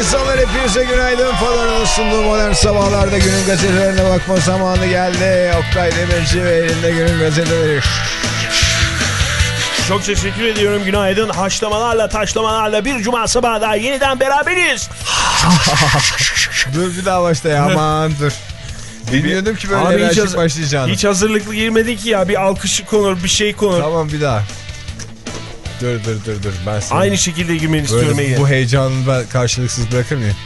İnsanlar. Hepinize günaydın falan sunduğu modern sabahlarda günün gazetelerine bakma zamanı geldi. Oktay Demirci ve elinde günün gazeteleri. Çok teşekkür ediyorum. Günaydın. Haşlamalarla taşlamalarla bir cuma sabahı daha yeniden beraberiz. Dur bir daha başla ya aman dur. Bilmiyordum ki böyle Abi hiç, başlayacağını. hiç hazırlıklı girmedik ya. Bir alkış konur, bir şey konur. Tamam bir daha. Dur dur dur dur. Ben seni Aynı şekilde girmeni istiyorum böyle Ege. bu heyecanını ben karşılıksız bırakır mıyım?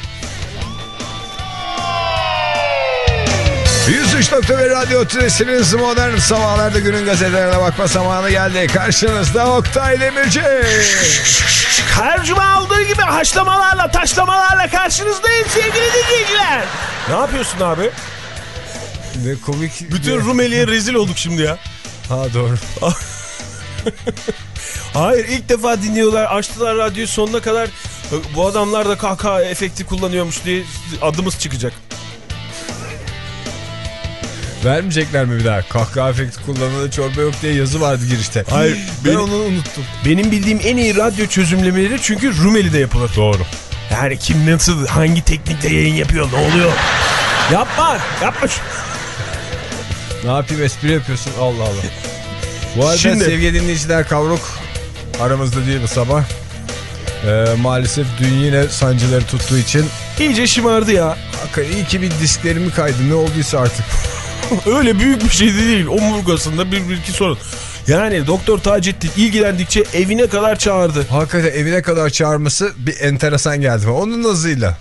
103.1 Radyo Tülesi'niz modern sabahlarda günün gazetelerine bakma zamanı geldi. Karşınızda Oktay Demirci. Her cuma olduğu gibi haşlamalarla taşlamalarla karşınızdayım sevgili dinleyiciler. Ne yapıyorsun abi? Ne komik. Bütün Rumeli'ye rezil olduk şimdi ya. Ha doğru. Hayır ilk defa dinliyorlar. Açtılar radyoyu sonuna kadar. Bu adamlar da kahkaha efekti kullanıyormuş diye adımız çıkacak. Vermeyecekler mi bir daha? Kahkaha efekti kullanılan çorba yok diye yazı vardı girişte. Hayır, Ben benim- onu unuttum. Benim bildiğim en iyi radyo çözümlemeleri çünkü Rumeli'de yapılır. Doğru. Yani kim nasıl hangi teknikte yayın yapıyor ne oluyor? Yapma yapma. Ne yapayım espri yapıyorsun Allah Allah. Bu arada Şimdi- sevgili dinleyiciler kavruk aramızda değil bu sabah. Ee, maalesef dün yine sancıları tuttuğu için İyice şımardı ya. hakikaten iyi ki bir disklerimi kaydı ne olduysa artık. Öyle büyük bir şey de değil. Omurgasında bir, bir iki sorun. Yani Doktor Taceddin ilgilendikçe evine kadar çağırdı. Hakikaten evine kadar çağırması bir enteresan geldi. Onun hızıyla.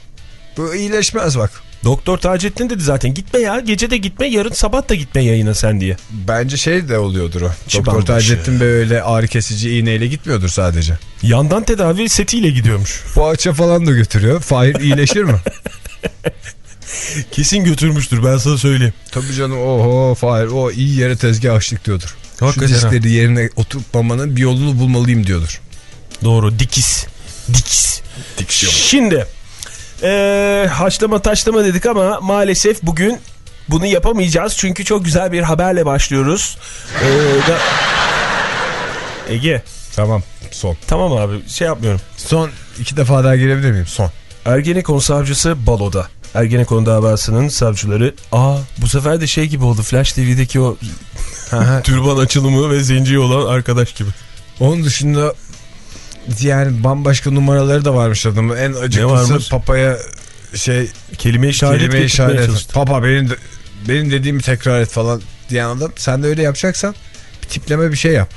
Bu iyileşmez bak. Doktor Taceddin dedi zaten gitme ya gece de gitme yarın sabah da gitme yayına sen diye. Bence şey de oluyordur o. Doktor. Taceddin Bey öyle ağrı kesici iğneyle gitmiyordur sadece. Yandan tedavi setiyle gidiyormuş. Poğaça falan da götürüyor. Fahir iyileşir mi? Kesin götürmüştür ben sana söyleyeyim. Tabii canım oho Fahir o iyi yere tezgah açtık diyordur. Hakikaten Şu diskleri yerine oturtmamanın bir yolunu bulmalıyım diyordur. Doğru dikiz. Dikiz. Şimdi eee haşlama taşlama dedik ama maalesef bugün bunu yapamayacağız. Çünkü çok güzel bir haberle başlıyoruz. Eee, da- Ege Tamam son. tamam abi şey yapmıyorum. Son iki defa daha girebilir miyim? Son. Ergenekon savcısı baloda. Ergenekon davasının savcıları aa bu sefer de şey gibi oldu Flash TV'deki o türban açılımı ve zenciyi olan arkadaş gibi. Onun dışında yani bambaşka numaraları da varmış adamın. En acıklısı papaya şey Kelime işaret kelime işaret. Papa benim de, benim dediğimi tekrar et falan diyen adam. Sen de öyle yapacaksan bir tipleme bir şey yap.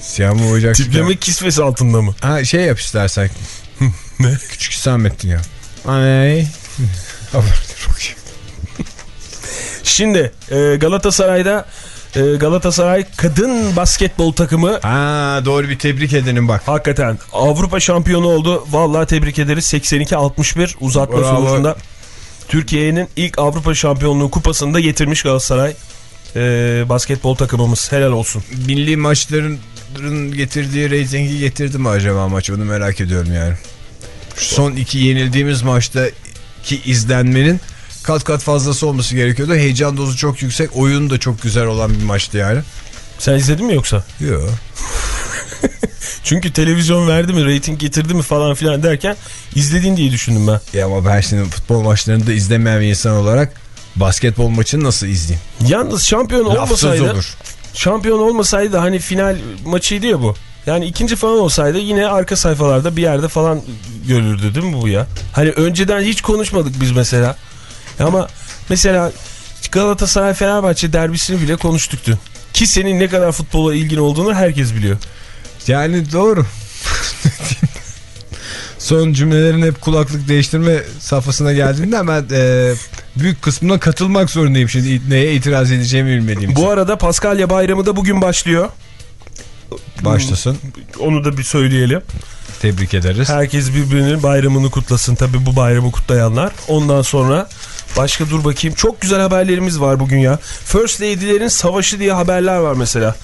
Siyah mı boyayacaksın? Tipleme kisvesi altında mı? Ha şey yap istersen. Ne? Küçük Hüsamettin ya. Ay. Çok iyi. Şimdi e, Galatasaray'da e, Galatasaray kadın basketbol takımı Ha doğru bir tebrik edelim bak. hakikaten Avrupa şampiyonu oldu. Vallahi tebrik ederiz. 82-61 uzatma Bravo. sonucunda Türkiye'nin ilk Avrupa şampiyonluğu kupasını da getirmiş Galatasaray. E, basketbol takımımız helal olsun. Milli maçların getirdiği reytingi getirdi mi acaba maç onu merak ediyorum yani. Şu son iki yenildiğimiz maçtaki izlenmenin kat kat fazlası olması gerekiyordu. Heyecan dozu çok yüksek. Oyun da çok güzel olan bir maçtı yani. Sen izledin mi yoksa? Yok. Çünkü televizyon verdi mi, reyting getirdi mi falan filan derken izledin diye düşündüm ben. Ya ama ben şimdi futbol maçlarını da izlemeyen bir insan olarak basketbol maçını nasıl izleyeyim? Yalnız şampiyon Lafsız olmasaydı olur. şampiyon olmasaydı hani final maçıydı ya bu. Yani ikinci falan olsaydı yine arka sayfalarda bir yerde falan görürdü değil mi bu ya? Hani önceden hiç konuşmadık biz mesela. Ama mesela Galatasaray Fenerbahçe derbisini bile konuştuk dün. Ki senin ne kadar futbola ilgin olduğunu herkes biliyor. Yani doğru. Son cümlelerin hep kulaklık değiştirme safhasına geldiğinde ben e, büyük kısmına katılmak zorundayım şimdi neye itiraz edeceğimi bilmediğim için. Bu arada Paskalya Bayramı da bugün başlıyor. Başlasın. Onu da bir söyleyelim. Tebrik ederiz. Herkes birbirinin bayramını kutlasın. Tabi bu bayramı kutlayanlar. Ondan sonra başka dur bakayım. Çok güzel haberlerimiz var bugün ya. First Lady'lerin savaşı diye haberler var mesela.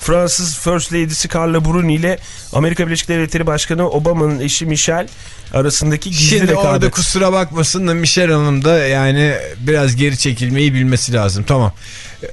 Fransız First Lady'si Carla Bruni ile Amerika Birleşik Devletleri Başkanı Obama'nın eşi Michelle arasındaki gizli Şimdi rekabet. orada kusura bakmasın da Michelle Hanım da yani biraz geri çekilmeyi bilmesi lazım. Tamam.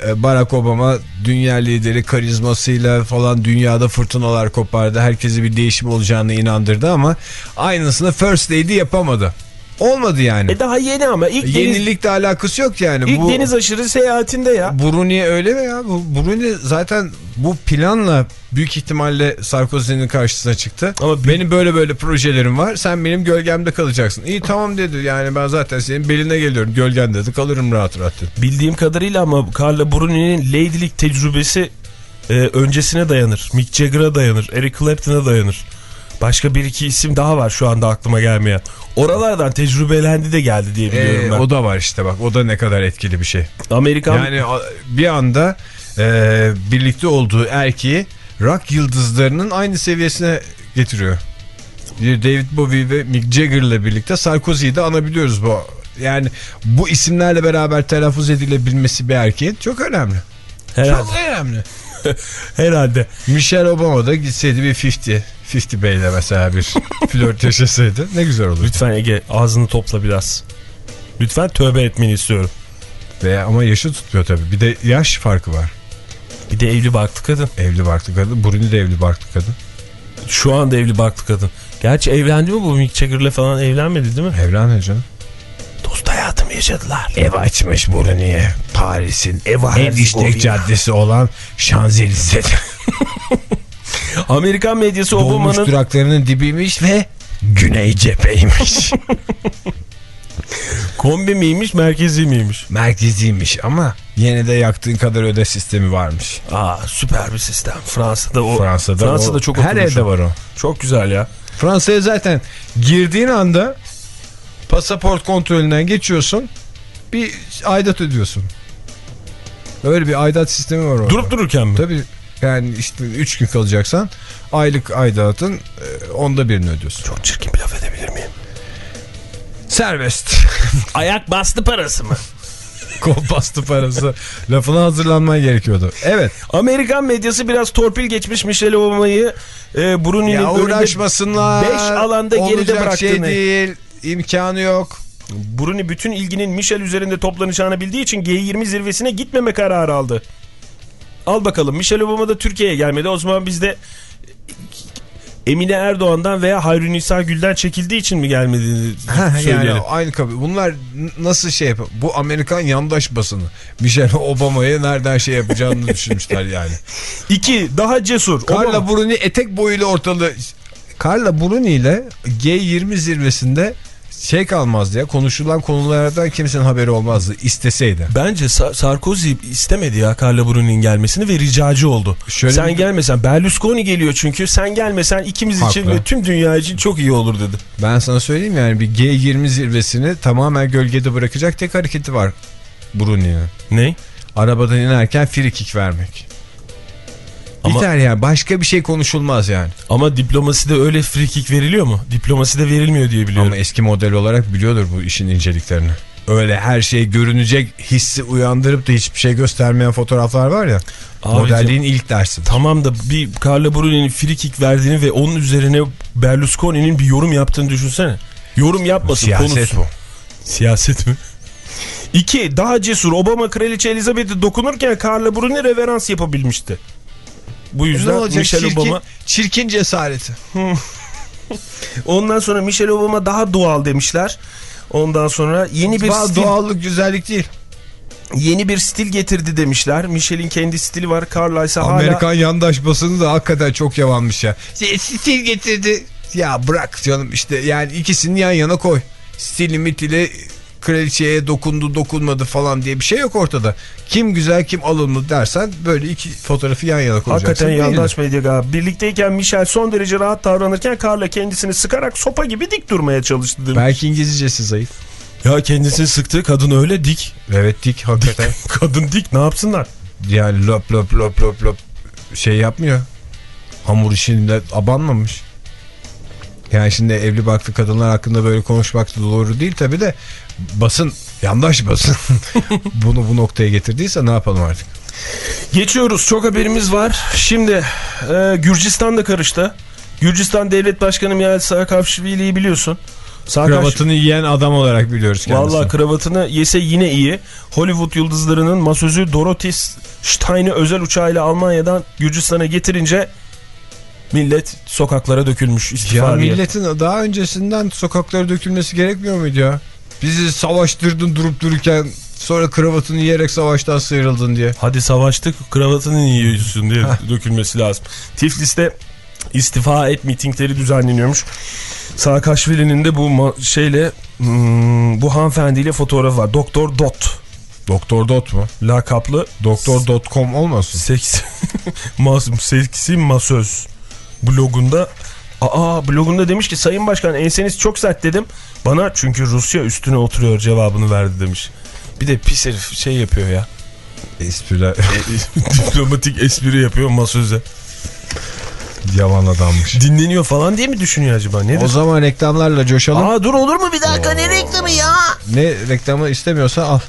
Ee, Barack Obama dünya lideri karizmasıyla falan dünyada fırtınalar kopardı. Herkese bir değişim olacağını inandırdı ama aynısını First Lady yapamadı. Olmadı yani. E daha yeni ama ilk deniz, Yenilikle alakası yok yani. ilk Bu deniz aşırı seyahatinde ya. Bruni öyle mi ya? Bu Bruni zaten bu planla büyük ihtimalle Sarkozy'nin karşısına çıktı. Ama benim böyle böyle projelerim var. Sen benim gölgemde kalacaksın. İyi tamam dedi. Yani ben zaten senin beline geliyorum. Gölgen dedi. Kalırım rahat rahat dedi. Bildiğim kadarıyla ama Carla Bruni'nin lady'lik tecrübesi e, öncesine dayanır. Mick Jagger'a dayanır. Eric Clapton'a dayanır. Başka bir iki isim daha var şu anda aklıma gelmeyen. Oralardan tecrübelendi de geldi diye biliyorum Ee, ben. o da var işte bak. O da ne kadar etkili bir şey. Amerikan Yani bir anda e, birlikte olduğu erkeği rock yıldızlarının aynı seviyesine getiriyor. David Bowie ve Mick Jagger'la birlikte Sarkozy'yi de anabiliyoruz bu. Yani bu isimlerle beraber telaffuz edilebilmesi bir erkeğin çok önemli. herhalde. Çok önemli. herhalde. Michelle Obama da gitseydi bir 50, 50 Bey'le mesela bir flört yaşasaydı ne güzel olur. Lütfen Ege ağzını topla biraz. Lütfen tövbe etmeni istiyorum. Ve ama yaşı tutmuyor tabii. Bir de yaş farkı var. Bir de evli barklı kadın. Evli barklı kadın. Bruni de evli barklı kadın. Şu anda evli barklı kadın. Gerçi evlendi mi bu Mick Jagger'la falan evlenmedi değil mi? Evlen canım. Dost hayatımı yaşadılar. Ev açmış Bruni'ye. Paris'in en işlek caddesi olan Şanzelize'de. Amerikan medyası Obama'nın duraklarının dibiymiş ve güney cepheymiş. kombi miymiş merkezi miymiş? Merkeziymiş ama yine de yaktığın kadar öde sistemi varmış. Aa süper bir sistem. Fransa'da o. Fransa'da, Fransa'da o- çok her oturmuş evde var o. Çok güzel ya. Fransa'ya zaten girdiğin anda pasaport kontrolünden geçiyorsun bir aidat ödüyorsun. Öyle bir aidat sistemi var orada. Durup dururken mi? Tabii yani işte 3 gün kalacaksan aylık aidatın e, onda birini ödüyorsun. Çok çirkin bir laf edebilir miyim? Serbest. Ayak bastı parası mı? Kol bastı parası. Lafına hazırlanman gerekiyordu. Evet. Amerikan medyası biraz torpil geçmiş Michelle Obama'yı e, Bruni'nin Ya uğraşmasınlar. 5 alanda geride Olacak bıraktığını. şey değil. İmkanı yok. Bruni bütün ilginin Michelle üzerinde toplanacağını bildiği için G20 zirvesine gitmeme kararı aldı. Al bakalım Michelle Obama da Türkiye'ye gelmedi. O zaman biz de Emine Erdoğan'dan veya Hayri Nisa Gül'den çekildiği için mi gelmediğini yani söyleyelim. aynı kabul. Bunlar nasıl şey yapıyor? Bu Amerikan yandaş basını. Michelle Obama'ya nereden şey yapacağını düşünmüşler yani. İki, daha cesur. Carla Obama- Bruni etek boyuyla ortalığı... Carla Bruni ile G20 zirvesinde şey kalmazdı ya konuşulan konulardan kimsenin haberi olmazdı isteseydi. Bence Sa- Sarkozy istemedi ya Carla Bruni'nin gelmesini ve ricacı oldu. Şöyle sen bir- gelmesen Berlusconi geliyor çünkü sen gelmesen ikimiz için Haklı. ve tüm dünya için çok iyi olur dedi. Ben sana söyleyeyim yani bir G20 zirvesini tamamen gölgede bırakacak tek hareketi var Bruni'nin. Ne? Arabadan inerken free kick vermek. Ama- Biter yani başka bir şey konuşulmaz yani. Ama diplomaside öyle free kick veriliyor mu? Diplomaside verilmiyor diye biliyorum. Ama eski model olarak biliyordur bu işin inceliklerini. Öyle her şey görünecek hissi uyandırıp da hiçbir şey göstermeyen fotoğraflar var ya. Abicim, modelliğin ilk dersi. Tamam da bir Carla Bruni'nin free kick verdiğini ve onun üzerine Berlusconi'nin bir yorum yaptığını düşünsene. Yorum yapmasın Siyaset konusu. bu. Siyaset mi? İki, daha cesur. Obama Kraliçe Elizabeth'e dokunurken Carla Bruni reverans yapabilmişti. Bu Ne yüzden olacak Michelle çirkin, Obama... çirkin cesareti. Ondan sonra Michelle Obama daha doğal demişler. Ondan sonra yeni bir Doğal- stil, Doğallık güzellik değil. yeni bir stil getirdi demişler. Michelle'in kendi stili var. Carla ise hala Amerikan yandaş basını da hakikaten çok yavanmış ya. Stil getirdi. Ya bırak canım işte yani ikisini yan yana koy. Stili mitili kraliçeye dokundu dokunmadı falan diye bir şey yok ortada. Kim güzel kim alımlı dersen böyle iki fotoğrafı yan yana koyacaksın. Hakikaten yandaş medya galiba. Birlikteyken Michelle son derece rahat davranırken Carla kendisini sıkarak sopa gibi dik durmaya çalıştı demiş. Belki İngilizcesi zayıf. Ya kendisini sıktı kadın öyle dik. Evet dik hakikaten. Kadın dik ne yapsınlar? yani lop lop lop lop lop şey yapmıyor. Hamur işinde abanmamış. Yani şimdi evli barklı kadınlar hakkında böyle konuşmak da doğru değil tabi de basın yandaş basın bunu bu noktaya getirdiyse ne yapalım artık. Geçiyoruz çok haberimiz var. Şimdi e, Gürcistan da karıştı. Gürcistan Devlet Başkanı Mihail Saakashvili'yi biliyorsun. Saakaş- Kravatını yiyen adam olarak biliyoruz kendisini. Vallahi kravatını yese yine iyi. Hollywood yıldızlarının masözü Dorothy Stein'i özel uçağıyla Almanya'dan Gürcistan'a getirince millet sokaklara dökülmüş ya istifa diye. milletin daha öncesinden sokaklara dökülmesi gerekmiyor muydu ya? Bizi savaştırdın durup dururken sonra kravatını yiyerek savaştan sıyrıldın diye. Hadi savaştık kravatını yiyorsun diye dökülmesi lazım. Tiflis'te istifa et mitingleri düzenleniyormuş. Saakashvili'nin de bu şeyle hmm, bu hanımefendiyle fotoğrafı var. Doktor Dot Doktor Dot mu? lakaplı Doktor.com olmasın? Seks, mas, seksi masöz blogunda Aa blogunda demiş ki Sayın Başkan enseniz çok sert dedim. Bana çünkü Rusya üstüne oturuyor cevabını verdi demiş. Bir de pis herif şey yapıyor ya. Espriler Diplomatik espri yapıyor masöze. yavan adammış. Dinleniyor falan diye mi düşünüyor acaba? O Nedir? zaman reklamlarla coşalım. Aa dur olur mu bir dakika ne reklamı ya? Ne reklamı istemiyorsa al.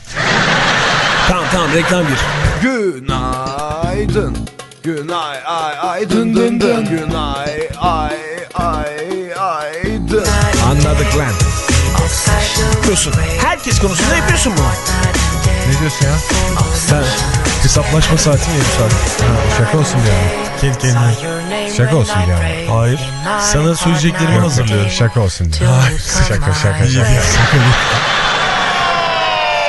Tamam tamam reklam gir. Günaydın. Günay ay ay dın dın dın. Günay ay ay ay dın. Anladık lan. Yapıyorsun. Herkes konusunda yapıyorsun bunu. Ne diyorsun ya? Sen hesaplaşma saati mi yapıyorsun? Şaka olsun yani. Kendi kendine. Şaka olsun yani. Hayır. Sana söyleyeceklerimi hazırlıyorum. Şaka olsun diye. Şaka şaka şaka.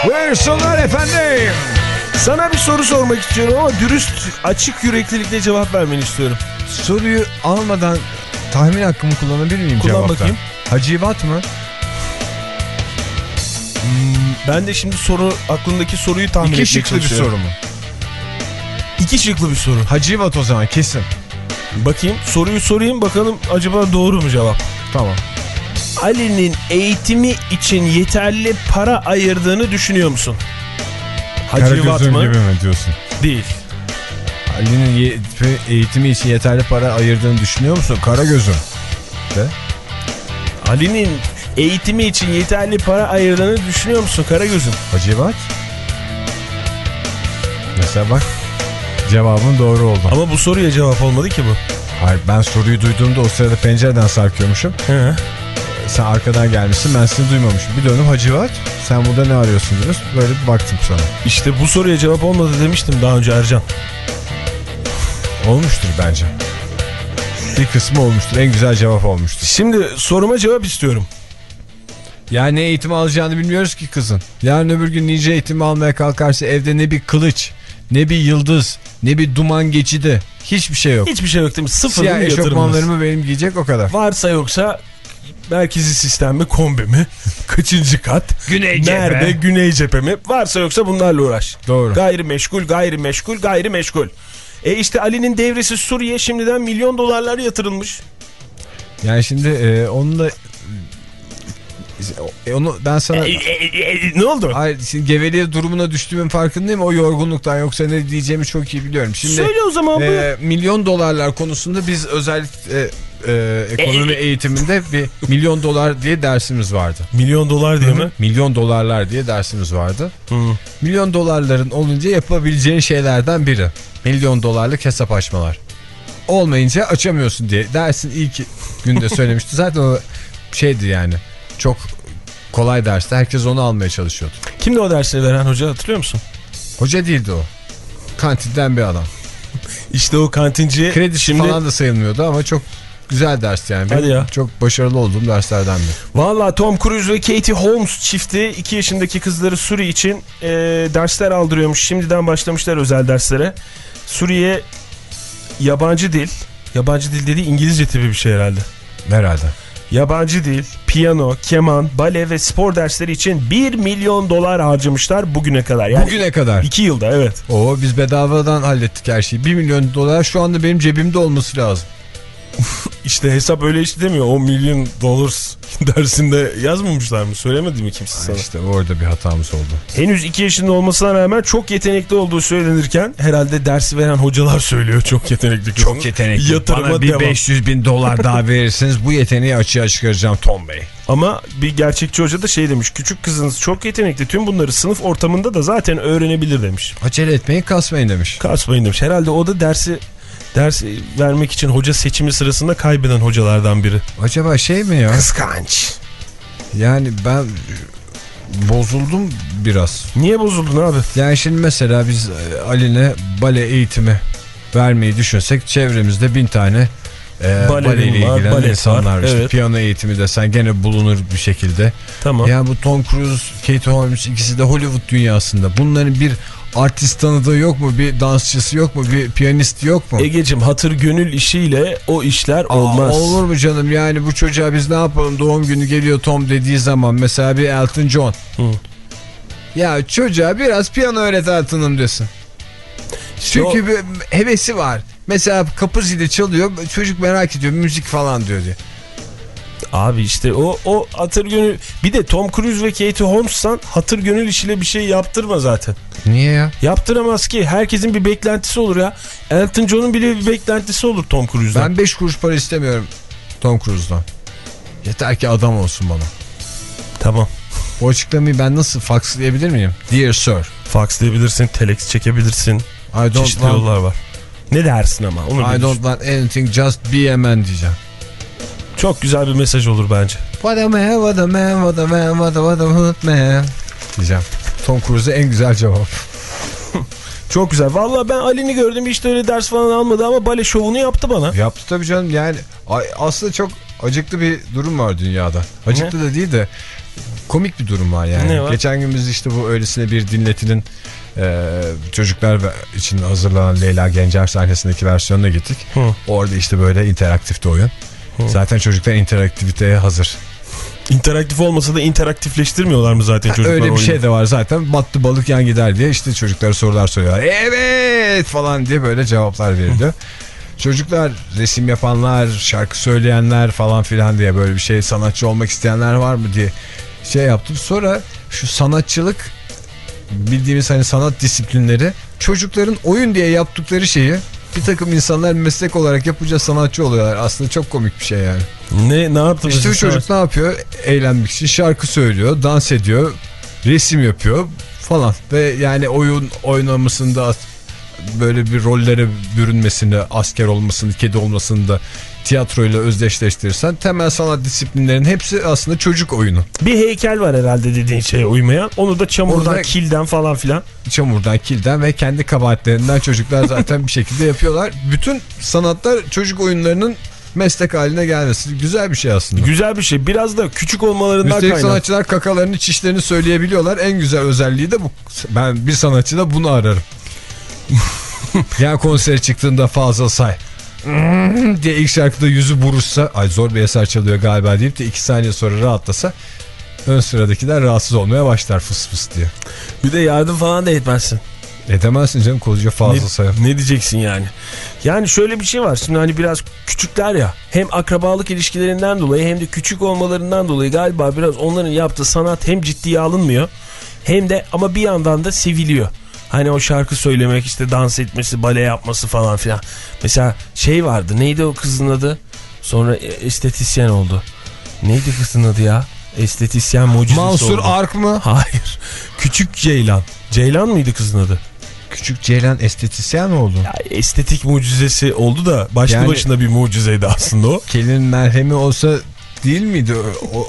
Buyursunlar efendim. Sana bir soru sormak istiyorum ama dürüst, açık yüreklilikle cevap vermeni istiyorum. Soruyu almadan tahmin hakkımı kullanabilir miyim Kullan cevapta? bakayım. Hacivat mı? Ben de şimdi soru aklındaki soruyu tahmin etmeye İki şıklı bir çalışıyorum. soru mu? İki şıklı bir soru. Hacivat o zaman kesin. Bakayım soruyu sorayım bakalım acaba doğru mu cevap? Tamam. Ali'nin eğitimi için yeterli para ayırdığını düşünüyor musun? Hacivat Karagöz'ün mı? gibi mi diyorsun? Değil. Ali'nin eğitimi için yeterli para ayırdığını düşünüyor musun? Karagöz'ün. De. Ali'nin eğitimi için yeterli para ayırdığını düşünüyor musun Karagöz'üm? Hacivat. Mesela bak cevabın doğru oldu. Ama bu soruya cevap olmadı ki bu. Hayır ben soruyu duyduğumda o sırada pencereden sarkıyormuşum. He. Sen arkadan gelmişsin ben seni duymamışım. Bir dönüm Hacivat sen burada ne arıyorsun diyoruz. Böyle bir baktım sana. İşte bu soruya cevap olmadı demiştim daha önce Ercan. Olmuştur bence. Bir kısmı olmuştur. En güzel cevap olmuştur. Şimdi soruma cevap istiyorum. Yani ne eğitim alacağını bilmiyoruz ki kızın. Yarın öbür gün ninja eğitimi almaya kalkarsa evde ne bir kılıç, ne bir yıldız, ne bir duman geçidi. Hiçbir şey yok. Hiçbir şey yok değil mi? Sıfır Siyah eşofmanlarımı benim giyecek o kadar. Varsa yoksa merkezi sistem mi kombi mi? Kaçıncı kat? Güney cephe. Nerede? Güney cephe mi? Varsa yoksa bunlarla uğraş. Doğru. Gayrimeşgul, gayrimeşgul, gayrimeşgul. E işte Ali'nin devresi Suriye şimdiden milyon dolarlar yatırılmış. Yani şimdi e, onu da e, onu ben sana E, e, e, ne oldu? Hayır, şimdi geveliğe durumuna düştüğümün farkındayım. O yorgunluktan yoksa ne diyeceğimi çok iyi biliyorum. Şimdi Söyle o zaman bu. e, milyon dolarlar konusunda biz özellikle e, ekonomi eğitiminde bir milyon dolar diye dersimiz vardı. Milyon dolar diye mi? Milyon dolarlar diye dersimiz vardı. Hı. Milyon dolarların olunca yapabileceğin şeylerden biri. Milyon dolarlık hesap açmalar. Olmayınca açamıyorsun diye dersin ilk günde söylemişti. Zaten o şeydi yani çok kolay derste herkes onu almaya çalışıyordu. Kimdi o dersleri veren hoca hatırlıyor musun? Hoca değildi o. Kantinden bir adam. İşte o kantinci Kredi şimdi... falan da sayılmıyordu ama çok güzel dersti yani. Benim Hadi ya. Çok başarılı olduğum derslerden biri. Valla Tom Cruise ve Katie Holmes çifti 2 yaşındaki kızları Suri için e, dersler aldırıyormuş. Şimdiden başlamışlar özel derslere. Suriye yabancı dil. Yabancı dil dediği İngilizce tipi bir şey herhalde. Herhalde. Yabancı dil, piyano, keman, bale ve spor dersleri için 1 milyon dolar harcamışlar bugüne kadar. Yani Bugüne kadar. 2 yılda evet. Oo biz bedavadan hallettik her şeyi. 1 milyon dolar şu anda benim cebimde olması lazım. işte hesap öyle işte demiyor. 10 milyon dollars dersinde yazmamışlar mı? Söylemedi mi kimse sana? İşte orada bir hatamız oldu. Henüz 2 yaşında olmasına rağmen çok yetenekli olduğu söylenirken herhalde dersi veren hocalar söylüyor çok yetenekli. Çok yetenekli. Yatırıma Bana bir devam. 500 bin dolar daha verirseniz bu yeteneği açığa çıkaracağım Tom Bey. Ama bir gerçekçi hoca da şey demiş. Küçük kızınız çok yetenekli. Tüm bunları sınıf ortamında da zaten öğrenebilir demiş. Acele etmeyin kasmayın demiş. Kasmayın demiş. Herhalde o da dersi ders vermek için hoca seçimi sırasında kaybeden hocalardan biri. Acaba şey mi ya? Kıskanç. Yani ben bozuldum biraz. Niye bozuldun abi? Yani şimdi mesela biz e, Ali'ne bale eğitimi vermeyi düşünsek çevremizde bin tane e, baleyle var, ilgilenen balet insanlar var, var. İşte evet. piyano eğitimi desen gene bulunur bir şekilde. Tamam. Yani bu Tom Cruise, Kate Holmes ikisi de Hollywood dünyasında. Bunların bir artist tanıdığı yok mu? Bir dansçısı yok mu? Bir piyanist yok mu? Egecim hatır gönül işiyle o işler Aa, olmaz. olur mu canım yani bu çocuğa biz ne yapalım doğum günü geliyor Tom dediği zaman mesela bir Elton John. Hı. Ya çocuğa biraz piyano öğret Elton'um desin. Çünkü o- bir hevesi var. Mesela kapı zili çalıyor çocuk merak ediyor müzik falan diyor diye. Abi işte o o hatır gönül bir de Tom Cruise ve Katie Holmes'tan hatır gönül işiyle bir şey yaptırma zaten. Niye ya? Yaptıramaz ki. Herkesin bir beklentisi olur ya. Elton John'un bile bir beklentisi olur Tom Cruise'dan. Ben 5 kuruş para istemiyorum Tom Cruise'dan. Yeter ki adam olsun bana. Tamam. Bu açıklamayı ben nasıl fakslayabilir miyim? Dear sir. Fax diyebilirsin, telex çekebilirsin. I don't Çeşitli want, yollar var. Ne dersin ama? Onu I don't düşün. want anything just be a man diyeceğim. Çok güzel bir mesaj olur bence. What a man, what a man, what a man, what a, what a hood man. Diyeceğim. Tom Cruise'a en güzel cevap. Çok güzel. Vallahi ben Ali'ni gördüm hiç de öyle ders falan almadı ama bale şovunu yaptı bana. Yaptı tabii canım yani ay- aslında çok acıklı bir durum var dünyada. Acıklı da değil de komik bir durum var yani. Ne var? Geçen gün biz işte bu öylesine bir dinletinin e, çocuklar için hazırlanan Leyla Gencer sahnesindeki versiyonuna gittik. Hı. Orada işte böyle interaktif de Zaten çocuklar interaktiviteye hazır. İnteraktif olmasa da interaktifleştirmiyorlar mı zaten çocuklar Öyle bir oyunu? şey de var zaten. Battı balık yan gider diye işte çocuklara sorular soruyorlar. Evet falan diye böyle cevaplar veriliyor. Çocuklar resim yapanlar, şarkı söyleyenler falan filan diye böyle bir şey sanatçı olmak isteyenler var mı diye şey yaptım. Sonra şu sanatçılık bildiğimiz hani sanat disiplinleri çocukların oyun diye yaptıkları şeyi bir takım insanlar meslek olarak yapınca sanatçı oluyorlar. Aslında çok komik bir şey yani. Ne, ne yaptınız? İşte bu çocuk ne yapıyor? Eğlenmek için şarkı söylüyor, dans ediyor, resim yapıyor falan. Ve yani oyun oynamasında as- böyle bir rollere bürünmesini, asker olmasını, kedi olmasını da tiyatroyla özdeşleştirirsen temel sanat disiplinlerinin hepsi aslında çocuk oyunu. Bir heykel var herhalde dediğin şeye uymayan. Onu da çamurdan, Orada- kilden falan filan. Çamurdan, kilden ve kendi kabahatlerinden çocuklar zaten bir şekilde yapıyorlar. Bütün sanatlar çocuk oyunlarının meslek haline gelmesi güzel bir şey aslında. Güzel bir şey. Biraz da küçük olmalarından Üstelik kaynak. sanatçılar kakalarını çişlerini söyleyebiliyorlar. En güzel özelliği de bu. Ben bir sanatçıda bunu ararım. yani konsere çıktığında fazla say. diye ilk şarkıda yüzü buruşsa ay zor bir eser çalıyor galiba deyip de iki saniye sonra rahatlasa ön sıradakiler rahatsız olmaya başlar fıs fıs diye. Bir de yardım falan da etmezsin. Edemezsin canım koca fazla ne, say. ne diyeceksin yani? Yani şöyle bir şey var. Şimdi hani biraz küçükler ya. Hem akrabalık ilişkilerinden dolayı hem de küçük olmalarından dolayı galiba biraz onların yaptığı sanat hem ciddiye alınmıyor. Hem de ama bir yandan da seviliyor. Hani o şarkı söylemek işte dans etmesi, bale yapması falan filan. Mesela şey vardı. Neydi o kızın adı? Sonra e- estetisyen oldu. Neydi kızın adı ya? Estetisyen mucizesi Mansur oldu. Ark mı? Hayır. Küçük Ceylan. Ceylan mıydı kızın adı? Küçük Ceylan estetisyen mi oldu? Ya estetik mucizesi oldu da başlı Yani- başına bir mucizeydi aslında o. Kelinin merhemi olsa değil miydi o,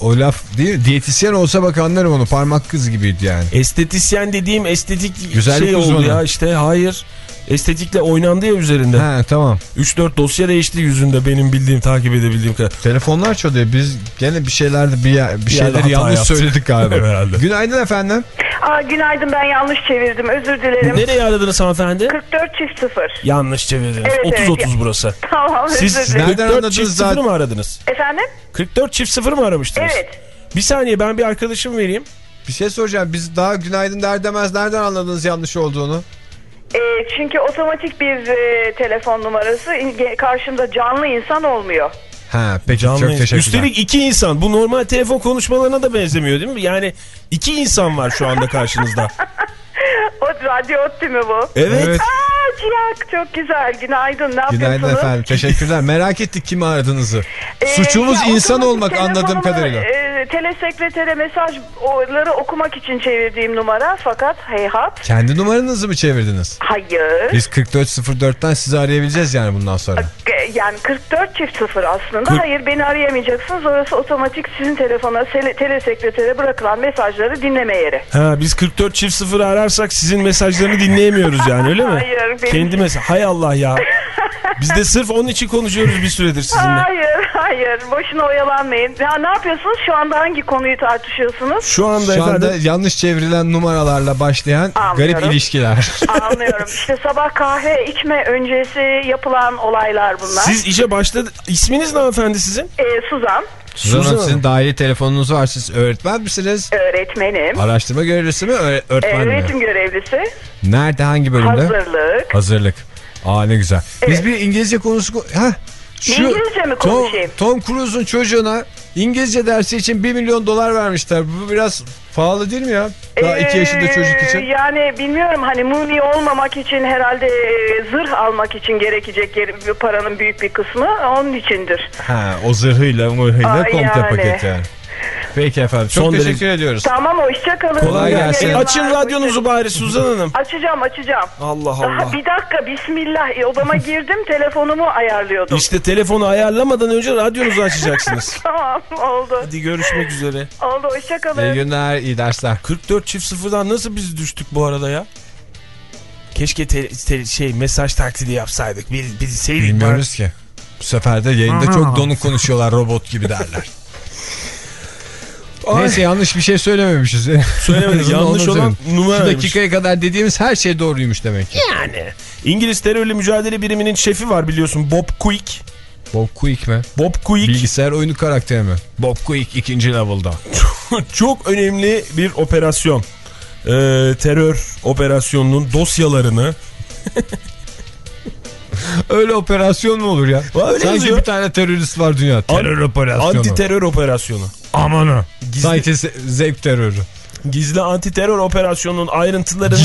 o, laf değil? Diyetisyen olsa bak anlarım onu parmak kız gibiydi yani. Estetisyen dediğim estetik Güzellik şey oldu uzmanı. ya işte hayır. Estetikle oynandı ya üzerinde. He tamam. 3-4 dosya değişti yüzünde benim bildiğim takip edebildiğim kadar. Telefonlar çalıyor. Biz gene bir şeylerde bir, yer- bir yerde şeyleri yanlış yaptık. söyledik galiba. Herhalde. Günaydın efendim. Aa, günaydın ben yanlış çevirdim özür dilerim. Nereye aradınız hanımefendi? 44 çift 0. Yanlış çevirdiniz. Evet, 30-30 evet. burası. Tamam Siz özür dilerim. Nereden 44 aradınız çift zaten? 0 mı aradınız? Efendim? 44 çift 0 mı aramıştınız? Evet. Bir saniye ben bir arkadaşım vereyim. Bir şey soracağım. Biz daha günaydın der demez nereden anladınız yanlış olduğunu? E, çünkü otomatik bir e, telefon numarası İnge- karşımda canlı insan olmuyor. Ha peki Canlı çok teşekkürler. Üstelik iki insan. Bu normal telefon konuşmalarına da benzemiyor değil mi? Yani iki insan var şu anda karşınızda. O radyo otti mi bu? Evet. Ciyak çok güzel. Günaydın. Ne Günaydın yapıyorsunuz? efendim. Teşekkürler. Merak ettik kimi aradığınızı. Ee, Suçumuz ya insan olmak anladığım kadarıyla. E, telesekretere mesajları okumak için çevirdiğim numara fakat heyhat. Kendi numaranızı mı çevirdiniz? Hayır. Biz 4404'ten sizi arayabileceğiz yani bundan sonra. E, Yani 44 çift sıfır aslında. Kırk- Hayır beni arayamayacaksınız. Orası otomatik sizin telefona telesekretere bırakılan mesajları dinleme yeri. Ha biz 44 çift sıfır ararsak sizin mesajlarını dinleyemiyoruz yani öyle mi? Hayır, benim- Kendi mesaj. Hay Allah ya. Biz de sırf onun için konuşuyoruz bir süredir sizinle. Hayır hayır boşuna oyalanmayın. Ya ne yapıyorsunuz? Şu anda hangi konuyu tartışıyorsunuz? Şu anda Şu efendim anda yanlış çevrilen numaralarla başlayan Anlıyorum. garip ilişkiler. Anlıyorum. İşte sabah kahve içme öncesi yapılan olaylar bunlar. siz işe başladı. İsminiz ne hanımefendi sizin? Ee, Suzan Suzan Hanım Suzan sizin dahili telefonunuz var. Siz öğretmen misiniz? öğretmenim. Araştırma görevlisi mi? Öğre- Ee, öğretmen mi? öğretim görevlisi. Nerede hangi bölümde? Hazırlık. Hazırlık. Aa ne güzel. Biz Evet. bir İngilizce konusu... Ha, İngilizce mi Tom, konuşayım? Tom Cruise'un çocuğuna İngilizce dersi için 1 milyon dolar vermişler. Bu biraz pahalı değil mi ya? Daha 2 yaşında Ee, çocuk için. Yani bilmiyorum hani mumi olmamak için herhalde e, zırh almak için gerekecek yer- paranın büyük bir kısmı onun içindir. Ha, o zırhıyla mırhıyla Aa, komple yani. paket yani. Peki efendim. Çok Son teşekkür derece- ediyoruz. Tamam hoşça kalın. Kolay gelsin. E, açın radyonuzu bari Suzan Hanım. Açacağım açacağım. Allah Daha Allah. bir dakika bismillah E, odama girdim telefonumu ayarlıyordum. İşte telefonu ayarlamadan önce radyonuzu açacaksınız. Tamam oldu. Hadi görüşmek üzere. Oldu hoşça İyi günler, iyi dersler. 44 çift sıfırdan nasıl biz düştük bu arada ya? Keşke te- te- şey mesaj taklidi yapsaydık. Biz bilseydik. Bilmiyoruz ki. Bu sefer de yayında çok donuk konuşuyorlar robot gibi derler. Neyse yanlış bir şey söylememişiz. Söylemedik. Yanlış olan numara. Şu dakikaya kadar dediğimiz her şey doğruymuş demek ki. Yani. İngiliz terörle mücadele biriminin şefi var biliyorsun Bob Quick. Bob Quick mi? Bob Quick Bilgisayar oyunu karakteri mi? Bob Quick ikinci level'da. çok önemli bir operasyon. Ee, terör operasyonunun dosyalarını Öyle operasyon mu olur ya? Öyle Sanki yazıyor. bir tane terörist var dünya. Terör operasyonu. anti terör operasyonu. Aman ha. Gizli- Sanki zevk terörü. Gizli anti terör operasyonunun ayrıntılarını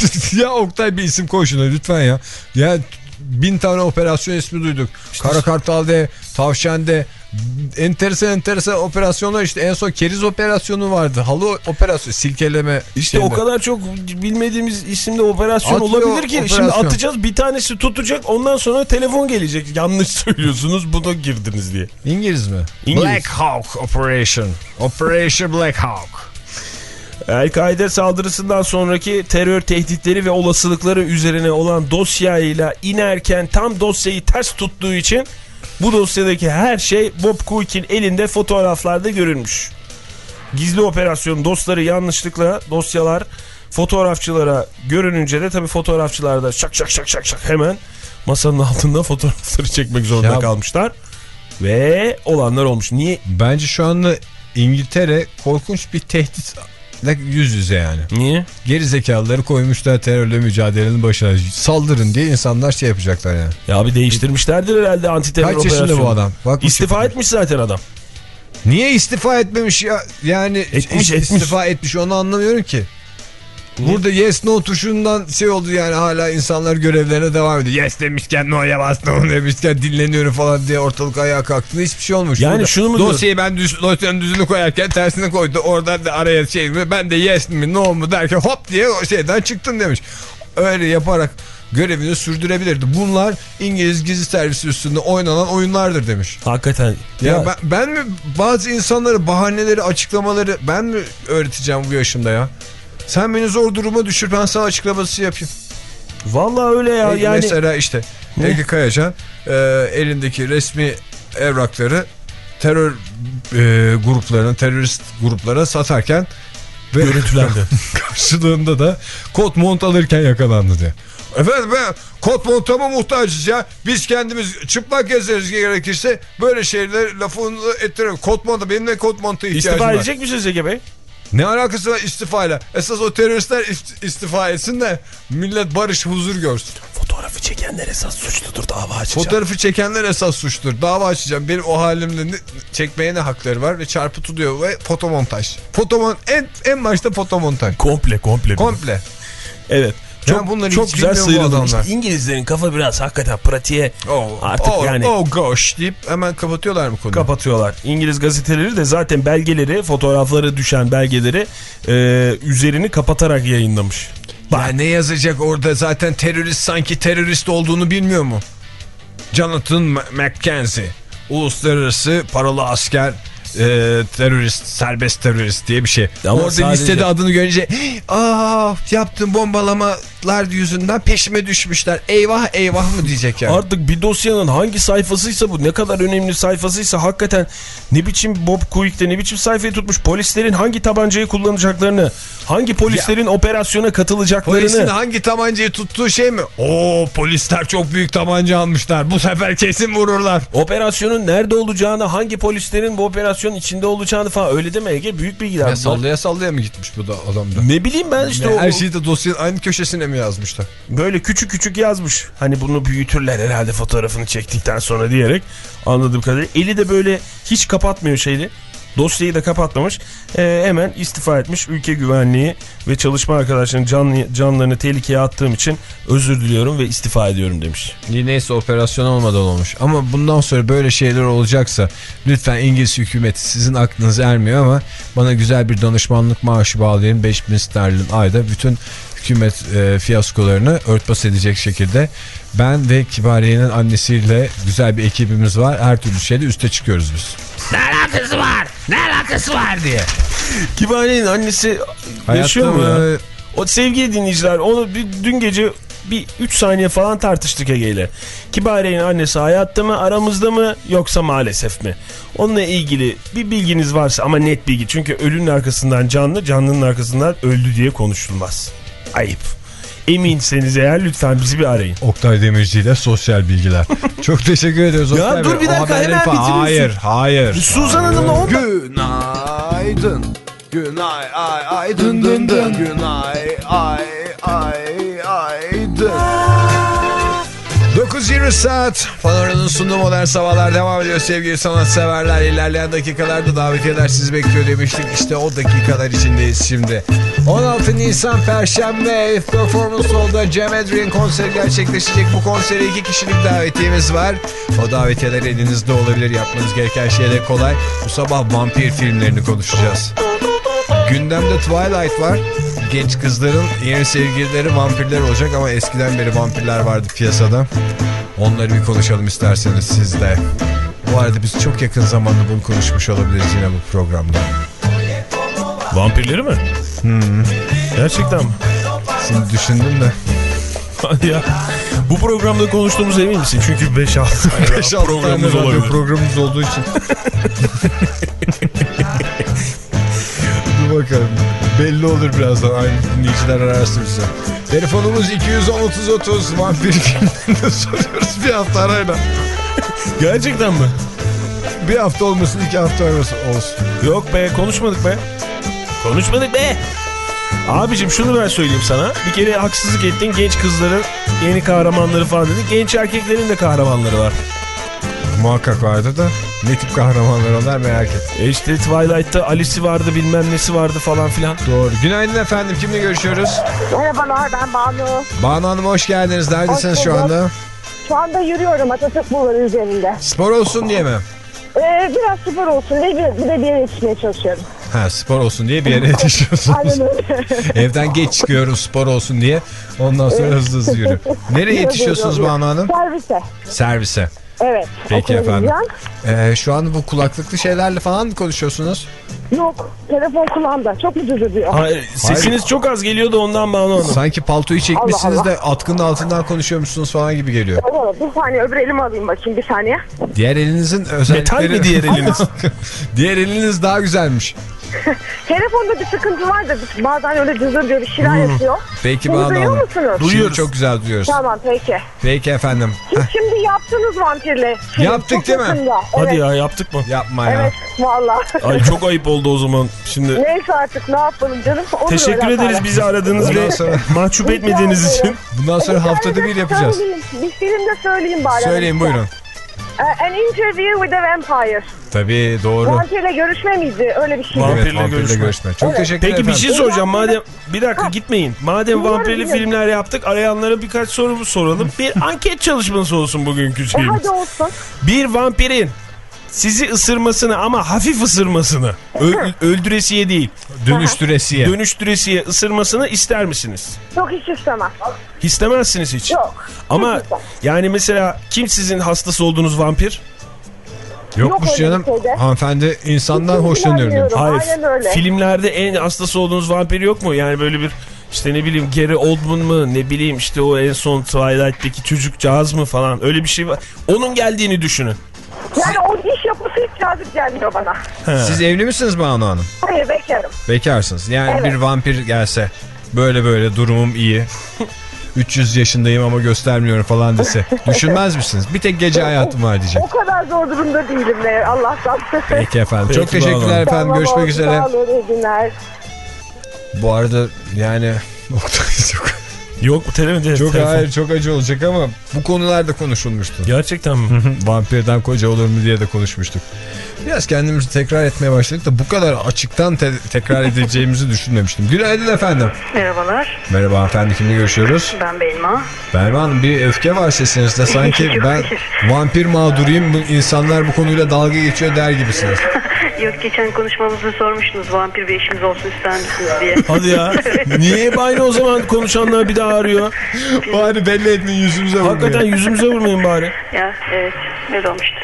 Gizli ya Oktay bir isim koy şuna lütfen ya. Ya bin tane operasyon ismi duyduk. Kara Kartal de, Tavşan de. Enteresan enteresan operasyonlar işte en son keriz operasyonu vardı. Halı operasyonu silkeleme. İşte o şeyinde. kadar çok bilmediğimiz isimde operasyon Atıyor olabilir ki. Şimdi operasyon. atacağız bir tanesi tutacak ondan sonra telefon gelecek. Yanlış söylüyorsunuz buna girdiniz diye. İngiliz mi? İngiliz. Black Hawk Operation. Operation Black Hawk. El-Kaide saldırısından sonraki terör tehditleri ve olasılıkları üzerine olan dosyayla inerken tam dosyayı ters tuttuğu için bu dosyadaki her şey Bob Quick'in elinde fotoğraflarda görülmüş. Gizli operasyon dostları yanlışlıkla dosyalar fotoğrafçılara görününce de tabii fotoğrafçılar da şak şak şak şak şak hemen masanın altında fotoğrafları çekmek zorunda Ya- kalmışlar. Ve olanlar olmuş. Niye? Bence şu anda İngiltere korkunç bir tehditle yüz yüze yani. Niye? Geri zekalıları koymuşlar terörle mücadelenin başına. Saldırın diye insanlar şey yapacaklar yani. Ya bir değiştirmişlerdir herhalde anti terör Kaç yaşında operasyonu. bu adam? Bak İstifa çıkmış. etmiş zaten adam. Niye istifa etmemiş ya? Yani Etmiş, etmiş. istifa etmiş onu anlamıyorum ki. Burada yes no tuşundan şey oldu yani hala insanlar görevlerine devam ediyor. Yes demişken no'ya bastım no demişken dinleniyorum falan diye ortalık ayağa kalktı. Hiçbir şey olmuş. Yani Burada şunu mu Dosyayı ben düz, dosyanın düzünü koyarken tersini koydu. Oradan da araya şey mi ben de yes mi no mu derken hop diye o şeyden çıktım demiş. Öyle yaparak görevini sürdürebilirdi. Bunlar İngiliz gizli servisi üstünde oynanan oyunlardır demiş. Hakikaten. Ya, Ya, ben, ben mi bazı insanları bahaneleri açıklamaları ben mi öğreteceğim bu yaşımda ya? Sen beni zor duruma düşür ben sana açıklaması yapayım. Vallahi öyle ya. E, yani Mesela işte? Ege Kayacan e, elindeki resmi evrakları terör e, gruplarına terörist gruplara satarken ve görüntülendi. karşılığında da kot mont alırken yakalandı diye. Efendim ben kot montama muhtacız ya. Biz kendimiz çıplak gezeriz gerekirse böyle şeyler lafını ettirelim. Kot monta benim de kot monta ihtiyacım İstifa var. edecek misiniz Ege Bey? Ne alakası var istifayla? Esas o teröristler ist- istifa etsin de millet barış huzur görsün. Fotoğrafı çekenler esas suçludur dava açacak. Fotoğrafı çekenler esas suçtur. Dava açacağım. Benim o halimle ne- çekmeye ne hakları var ve çarpı tutuyor ve fotomontaj. Fotomon en en başta fotomontaj. Komple komple. Komple. evet. Ben Çok, bunları çok hiç güzel. İşte İngilizlerin kafa biraz hakikaten pratiğe Oh, artık oh, yani oh gosh deyip hemen kapatıyorlar mı konuyu? kapatıyorlar. İngiliz gazeteleri de zaten belgeleri, fotoğrafları düşen belgeleri e, üzerini kapatarak yayınlamış. Ya ne yazacak orada zaten terörist sanki terörist olduğunu bilmiyor mu? Jonathan McKenzie. Uluslararası paralı asker e, terörist, serbest terörist diye bir şey. Ama Orada sadece- listede adını görünce aa yaptığım bombalamalar yüzünden peşime düşmüşler. Eyvah eyvah mı diyecek yani. Artık bir dosyanın hangi sayfasıysa bu ne kadar önemli sayfasıysa hakikaten ne biçim Bob Quick'te ne biçim sayfayı tutmuş polislerin hangi tabancayı kullanacaklarını hangi polislerin operasyona katılacaklarını Polisin hangi tabancayı tuttuğu şey mi? Oo polisler çok büyük tabanca almışlar. Bu sefer kesin vururlar. operasyonun nerede olacağını hangi polislerin bu operasyonun içinde olacağını falan öyle deme Ege büyük bilgiler. Ya sallaya sallaya mı gitmiş bu da adamda? Ne bileyim ben işte Ya o, her şeyi de dosyanın aynı köşesine mi yazmışlar? böyle küçük küçük yazmış. Hani bunu büyütürler herhalde fotoğrafını çektikten sonra diyerek anladığım kadarıyla. Eli de böyle hiç kapatmıyor şeyi. Dosyayı da kapatmamış. Ee, hemen istifa etmiş. Ülke güvenliği ve çalışma arkadaşlarının can, canlarını tehlikeye attığım için özür diliyorum ve istifa ediyorum demiş. Neyse operasyon olmadan olmuş. Ama bundan sonra böyle şeyler olacaksa lütfen İngiliz hükümeti sizin aklınız ermiyor ama bana güzel bir danışmanlık maaşı bağlayın. 5000 sterlin ayda bütün hükümet e, fiyaskolarını örtbas edecek şekilde ben ve Kibariye'nin annesiyle güzel bir ekibimiz var. Her türlü şeyde üste çıkıyoruz biz. Ne alakası var? Ne alakası var diye. Kibariye'nin annesi yaşıyor mu ya? O sevgili dinleyiciler onu bir, dün gece bir 3 saniye falan tartıştık Ege ile. Kibariye'nin annesi hayatta mı aramızda mı yoksa maalesef mi? Onunla ilgili bir bilginiz varsa ama net bilgi. Çünkü ölünün arkasından canlı canlının arkasından öldü diye konuşulmaz. Ayıp. Eminseniz eğer lütfen bizi bir arayın. Oktay Demirci ile sosyal bilgiler. Çok teşekkür ediyoruz. Ya Oktay dur Bey. bir dakika, hemen falan-. Hayır hayır. Suzan Hanım'la on Günaydın. Günay ay ay dın dın dın. Günay ay ay ay dın. 9.20 saat Panorama'nın sunduğu modern sabahlar devam ediyor sevgili sanatseverler. İlerleyen dakikalarda davetiyeler sizi bekliyor demiştik. İşte o dakikalar içindeyiz şimdi. 16 Nisan Perşembe Performance Hall'da Cem Adrian konseri gerçekleşecek. Bu konsere iki kişilik davetiyemiz var. O davetiyeler elinizde olabilir. Yapmanız gereken şey de kolay. Bu sabah vampir filmlerini konuşacağız. Gündemde Twilight var. Genç kızların yeni sevgilileri vampirler olacak ama eskiden beri vampirler vardı piyasada. Onları bir konuşalım isterseniz siz de. Bu arada biz çok yakın zamanda bunu konuşmuş olabiliriz yine bu programda. Vampirleri mi? Gerçekten mi? Şimdi düşündüm de. Hadi ya. Bu programda konuştuğumuz emin misin? Çünkü 5-6 5-6 tane programımız olabilir. programımız olduğu için. Dur bakalım. Belli olur birazdan. Aynı dinleyiciler ararsın bize. Telefonumuz 210 30 30. Vampir soruyoruz bir hafta arayla. Gerçekten mi? Bir hafta olmasın iki hafta arası olsun. Yok be konuşmadık be. Konuşmadık be. Abicim şunu ben söyleyeyim sana. Bir kere haksızlık ettin genç kızların yeni kahramanları falan dedin. Genç erkeklerin de kahramanları var. Muhakkak vardı da ne tip kahramanlar onlar merak et. E işte Twilight'ta Alice'i vardı bilmem nesi vardı falan filan. Doğru. Günaydın efendim. Kimle görüşüyoruz? Merhabalar ben Banu. Banu Hanım hoş geldiniz. Neredesiniz Hoş şu anda? Şu anda yürüyorum Atatürk Bulvarı üzerinde. Spor olsun diye mi? Ee, biraz spor olsun diye bir, bir de bir yere yetişmeye çalışıyorum. Ha spor olsun diye bir yere yetişiyorsunuz. Evden geç çıkıyorum spor olsun diye. Ondan sonra hızlı hızlı yürü. Nereye yetişiyorsunuz Banu Hanım? Servise. Servise. Evet. Peki efendim. Ee, şu an bu kulaklıklı şeylerle falan mı konuşuyorsunuz? Yok. Telefon kulağımda. Çok ucuz ödüyor. Hayır, sesiniz çok az geliyordu ondan Banu Hanım. Sanki paltoyu çekmişsiniz Allah de atkının altından konuşuyormuşsunuz falan gibi geliyor. Oo, bir saniye öbür elimi alayım bakayım bir saniye. Diğer elinizin özellikleri... Metal mi diğer eliniz? diğer eliniz daha güzelmiş. Telefonda bir sıkıntı var da bazen öyle cızır diyor bir şeyler yapıyor. Peki Bunu duyuyor musunuz? Şimdi Duyuyoruz. çok güzel duyuyoruz. Tamam peki. Peki efendim. Siz şimdi yaptınız vampirle. Film Yaptık çok değil mi? yakında. Hadi evet. ya yaptık mı? Yapma ya. Evet valla. Ay çok ayıp oldu o zaman. Şimdi Neyse artık ne yapalım canım. Olur teşekkür ederiz bizi aradığınız ve sonra- mahcup etmediğiniz için. Bundan sonra haftada bir yapacağız. Bir film de söyleyeyim bari. Söyleyin buyurun. Ee, An Interview with a Vampire. Tabii doğru. Vampirle görüşme miydi? Öyle bir şey. Vampir- Evet Vampirle vampirle görüşme. görüşme. Çok Evet. teşekkür Peki ederim. bir şey soracağım. Madem bir dakika gitmeyin. Madem Biliyorum, vampirli biliyorum. filmler yaptık arayanlara birkaç soru soralım. Bir anket çalışması olsun bugünkü E şeyimiz. hadi olsun. Bir vampirin sizi ısırmasını ama hafif ısırmasını ö- öldüresiye değil Dönüştüresiye. dönüştüresiye ısırmasını ister misiniz? Çok hiç istemem. İstemezsiniz hiç. Yok. Ama yani mesela kim sizin hastası olduğunuz vampir? Yokmuş Yok canım. bir şey de. Hanımefendi insandan Hiç hoşlanıyorum demiş. Hayır. Aynen öyle. Filmlerde en hastası olduğunuz vampir yok mu? Yani böyle bir işte ne bileyim Gary Oldman mı ne bileyim işte o en son Twilight'teki çocukcağız mı falan öyle bir şey var. Onun geldiğini düşünün. Yani o iş yapısı hiç cazip gelmiyor bana. Siz evli misiniz Banu Hanım? Hayır bekarım. Bekarsınız. Yani Evet. bir vampir gelse böyle böyle durumum iyi. 300 yaşındayım ama göstermiyorum falan dese. Düşünmez misiniz? Bir tek gece hayatım var diyecek. O kadar zor durumda değilim ne Allah'tan. Peki efendim. Peki, Çok teşekkürler efendim. Tamam, Görüşmek üzere. Sağ olun. Bu arada yani çok Yok telefon çok telefon. hayır çok acı olacak ama bu konularda konuşulmuştu. Gerçekten mi? Vampirden koca olur mu diye de konuşmuştuk. Biraz kendimizi tekrar etmeye başladık da bu kadar açıktan te- tekrar edeceğimizi düşünmemiştim. Günaydın efendim. Merhabalar Merhaba hanımefendi kimle görüşüyoruz? ben Belma. Berma Hanım bir öfke var sesinizde sanki ben vampir mağduruyum bu insanlar bu konuyla dalga geçiyor der gibisiniz. Yok geçen konuşmamızda sormuştunuz vampir bir eşimiz olsun ister misiniz diye. Hadi ya. Niye hep aynı o zaman konuşanlar bir daha arıyor? Bari belli etmeyin yüzümüze Hakikaten yüzümüze vurmayın bari. ya evet öyle olmuştu.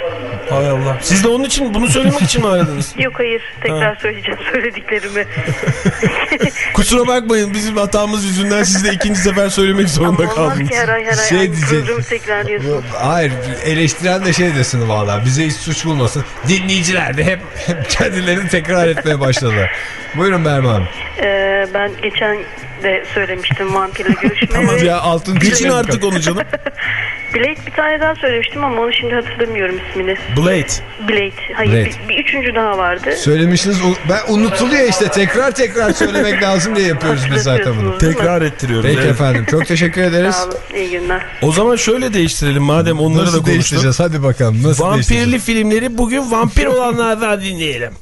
Hay Allah. Siz de onun için bunu söylemek için mi aradınız? Yok hayır tekrar söyleyeceğim söylediklerimi. Kusura bakmayın bizim hatamız yüzünden siz de ikinci sefer söylemek zorunda Ama olmaz kaldınız. ki her ay her ay Şey aynı programı tekrarlıyorsunuz. Hayır eleştiren de şey desin valla bize hiç suç bulmasın. Dinleyiciler de hep, hep kendilerini tekrar etmeye başladılar. Buyurun Berma Hanım. Ee, ben geçen de söylemiştim vampirle görüşmeyi. Tamam ya altın Geçin artık onu canım. Blade bir tane daha söylemiştim ama onu şimdi hatırlamıyorum ismini. Blade. Blade. Hayır Blade. Bir, bir üçüncü daha vardı. Söylemişsiniz ben unutuluyor işte tekrar tekrar söylemek lazım diye yapıyoruz biz zaten bunu. Tekrar ettiriyoruz. Peki evet. efendim çok teşekkür ederiz. Sağ olun. İyi günler. O zaman şöyle değiştirelim madem onları da Nasıl konuştuk. değiştireceğiz hadi bakalım nasıl Vampirli filmleri bugün vampir olanlardan dinleyelim.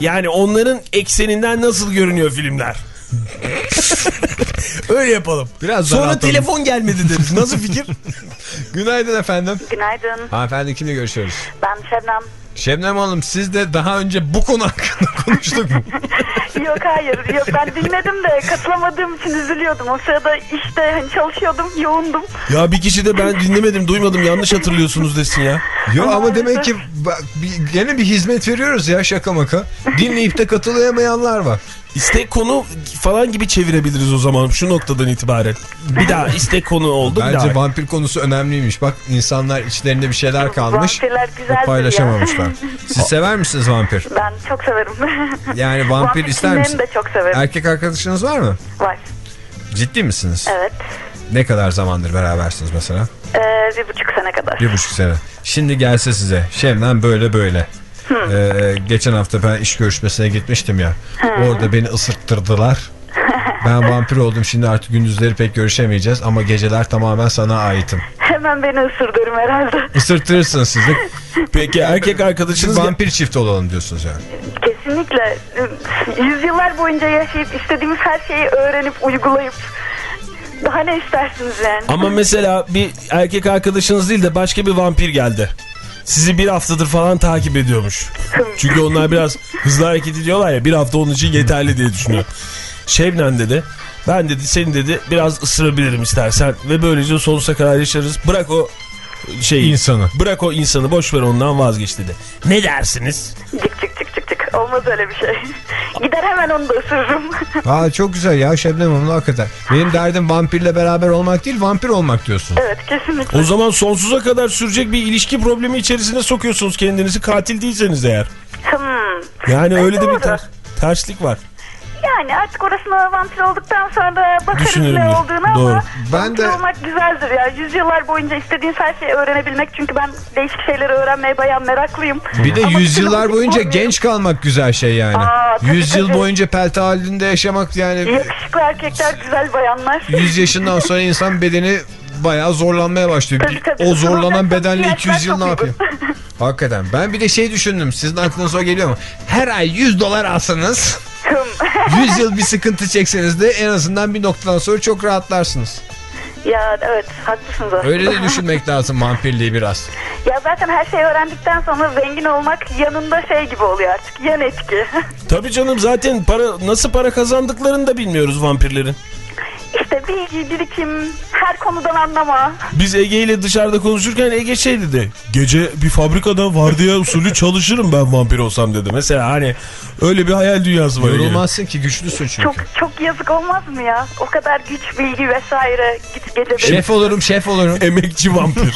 Yani onların ekseninden nasıl görünüyor filmler? Öyle yapalım. Biraz Sonra daraltalım. telefon gelmedi deriz. Nasıl fikir? Günaydın efendim. Günaydın. Hanımefendi kimle görüşüyoruz? Ben Şebnem. Şebnem Hanım siz de daha önce bu konu hakkında konuştuk mu? Yok hayır. Yok ben dinledim de katılamadığım için üzülüyordum. O sırada işte hani çalışıyordum, yoğundum. ya bir kişi de ben dinlemedim, duymadım, yanlış hatırlıyorsunuz desin ya. Yok ama demek ki bak, bir- gene bir hizmet veriyoruz ya şaka maka. Dinleyip de katılayamayanlar var. İstek konu falan gibi çevirebiliriz o zaman şu noktadan itibaren. Bir daha istek konu oldu Bence daha. vampir konusu önemliymiş. Bak insanlar içlerinde bir şeyler kalmış Vampirler paylaşamamışlar. Siz sever misiniz vampir? ya. Ben çok severim. Yani vampir ister filmlerini misin? de çok severim. Erkek arkadaşınız var mı? Var. Ciddi misiniz? Evet. Ne kadar zamandır berabersiniz mesela? Ee, bir buçuk sene kadar. Bir buçuk sene. Şimdi gelse size Şebnem böyle böyle. Ee, geçen hafta ben iş görüşmesine gitmiştim ya. Orada beni ısırttırdılar. Ben vampir oldum şimdi artık gündüzleri pek görüşemeyeceğiz ama geceler tamamen sana aitim. Hemen beni ısırdırım herhalde. Isırttırırsınız sizi. Peki erkek arkadaşınız vampir çift olalım diyorsunuz yani. Kesinlikle. Yüzyıllar boyunca yaşayıp istediğimiz her şeyi öğrenip uygulayıp daha ne istersiniz yani? ama mesela bir erkek arkadaşınız değil de başka bir vampir geldi. Sizi bir haftadır falan takip ediyormuş. Çünkü onlar biraz hızlı hareket ediyorlar ya bir hafta onun için yeterli diye düşünüyor. Şebnem dedi ben dedi seni dedi biraz ısırabilirim istersen ve böylece sonsuza kadar yaşarız. Bırak o şeyi. İnsanı. Bırak o insanı boş ver ondan vazgeç dedi. Ne dersiniz? Cık cık cık. Olmaz öyle bir şey. Gider hemen onu da ısırırım. Aa çok güzel ya Şebnem Hanım hakikaten. Benim derdim vampirle beraber olmak değil vampir olmak diyorsun. evet kesinlikle. O zaman sonsuza kadar sürecek bir ilişki problemi içerisine sokuyorsunuz kendinizi katil değilseniz eğer. Hmm. Yani öyle de doğru. biter. terslik var. Yani artık orasına vampir olduktan sonra bakarız Düşünürüm ne diyor. olduğuna Doğru. ama Ben vampir de- olmak güzeldir ya. Yüzyıllar boyunca istediğin her şeyi öğrenebilmek. Çünkü ben değişik şeyleri öğrenmeye bayağı meraklıyım. Bir de Ama yüzyıllar boyunca vakit genç kalmak güzel şey yani. Aa, tabii, Yüz yıl tabii. boyunca pelte halinde yaşamak yani Yakışıklı erkekler, güzel bayanlar. 100 yaşından sonra insan bedeni bayağı zorlanmaya başlıyor. Tabii, tabii. O zorlanan bedenle çok 200 yıl ne yapıyor? Hakikaten. Ben bir de şey düşündüm. Sizin aklınıza o geliyor mu? Her ay 100 dolar alsanız 100 yıl bir sıkıntı çekseniz de en azından bir noktadan sonra çok rahatlarsınız. ya evet haklısınız aslında. Öyle de düşünmek lazım vampirliği biraz. Ya zaten her şeyi öğrendikten sonra zengin olmak yanında şey gibi oluyor artık. Yan etki. Tabii canım zaten para nasıl para kazandıklarını da bilmiyoruz vampirlerin. İşte bilgi, birikim, her konudan anlama. Biz Ege ile dışarıda konuşurken Ege şey dedi. Gece bir fabrikada vardiya usulü çalışırım ben vampir olsam dedi. Mesela hani öyle bir hayal dünyası var. Yorulmazsın ki güçlüsün çünkü. Çok çok yazık olmaz mı ya? O kadar güç, bilgi vesaire git gecede. Şef olurum, şef olurum. Emekçi vampir.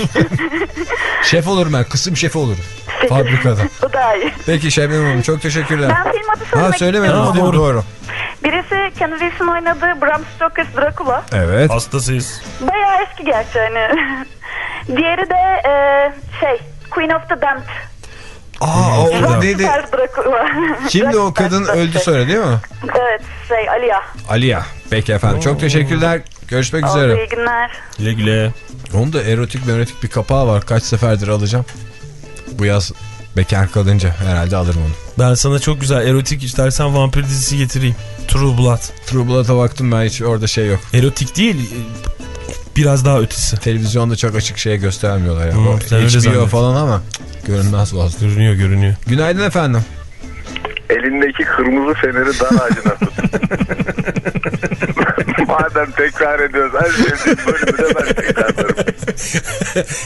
şef olurum ben, kısım şefi olurum. Fabrikada. Bu daha iyi. Peki Şebnem Hanım çok teşekkürler. Ben film adı söylemek Ha değil mi? Doğru. Birisi Keanu Reeves'in oynadığı Bram Stoker's Dracula. Evet. Hastasıyız. Bayağı eski gerçi hani. Diğeri de e, şey Queen of the Damned. Aa o neydi? Rockstar Dracula. Kimdi o kadın öldü sonra değil mi? Evet şey Aliya. Aliya. Peki efendim çok teşekkürler. Görüşmek Oldu üzere. iyi günler. Güle güle. Onun da erotik erotik bir kapağı var. Kaç seferdir alacağım. Bu yaz bekar kalınca herhalde alırım onu. Ben sana çok güzel erotik istersen vampir dizisi getireyim. True Blood. True Blood'a baktım ben hiç orada şey yok. Erotik değil biraz daha ötesi. Televizyonda çok açık şeye göstermiyorlar ya. Öyle HBO falan ama görünmez vazgeç. Görünüyor görünüyor. Günaydın efendim. Elindeki kırmızı feneri dar ağacına tut. Madem tekrar ediyoruz her sevdiğim bölümü de ben tekrarlarım.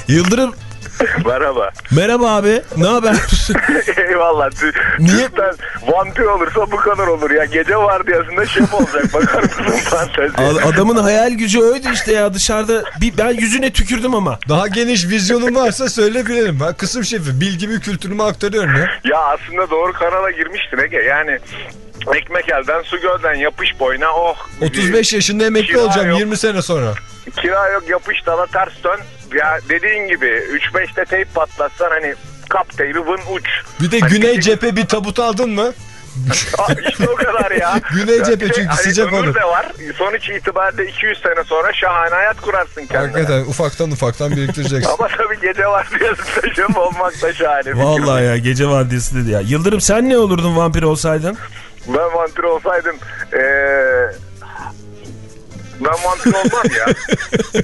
Yıldırım Merhaba. merhaba abi ne haber? Eyvallah. Niye? Türk'ten vampir olursa bu kadar olur ya. Gece vardiyasında şef olacak. Bakar mısın fantezi? Ad- Adamın hayal gücü oydu işte ya dışarıda. Bir, ben yüzüne tükürdüm ama. Daha geniş vizyonun varsa söyle bilelim. Ben kısım şefi bilgimi kültürümü aktarıyorum ya. Ya aslında doğru kanala girmiştin Ege. Yani ekmek elden su gölden yapış boyuna oh. 35 yaşında emekli Kira olacağım yok. 20 sene sonra. Kira yok yapış dala ters dön. Ya dediğin gibi 3-5'te teyp patlatsan hani kap teybi vın uç. Bir de Hani güney bir- cephe bir tabut aldın mı? İşte o kadar ya. Güney cephe çünkü hani sıcak ömür olur. de var. Sonuç itibariyle 200 sene sonra şahane hayat kurarsın kendine. Hakikaten ufaktan ufaktan biriktireceksin. Ama tabii gece var diyorsun şef olmak da şahane. bir Vallahi fikir. ya gece vardiyası dedi ya. Yıldırım sen ne olurdun vampir olsaydın? Ben vampir olsaydım ee, ben vampir olmam ya.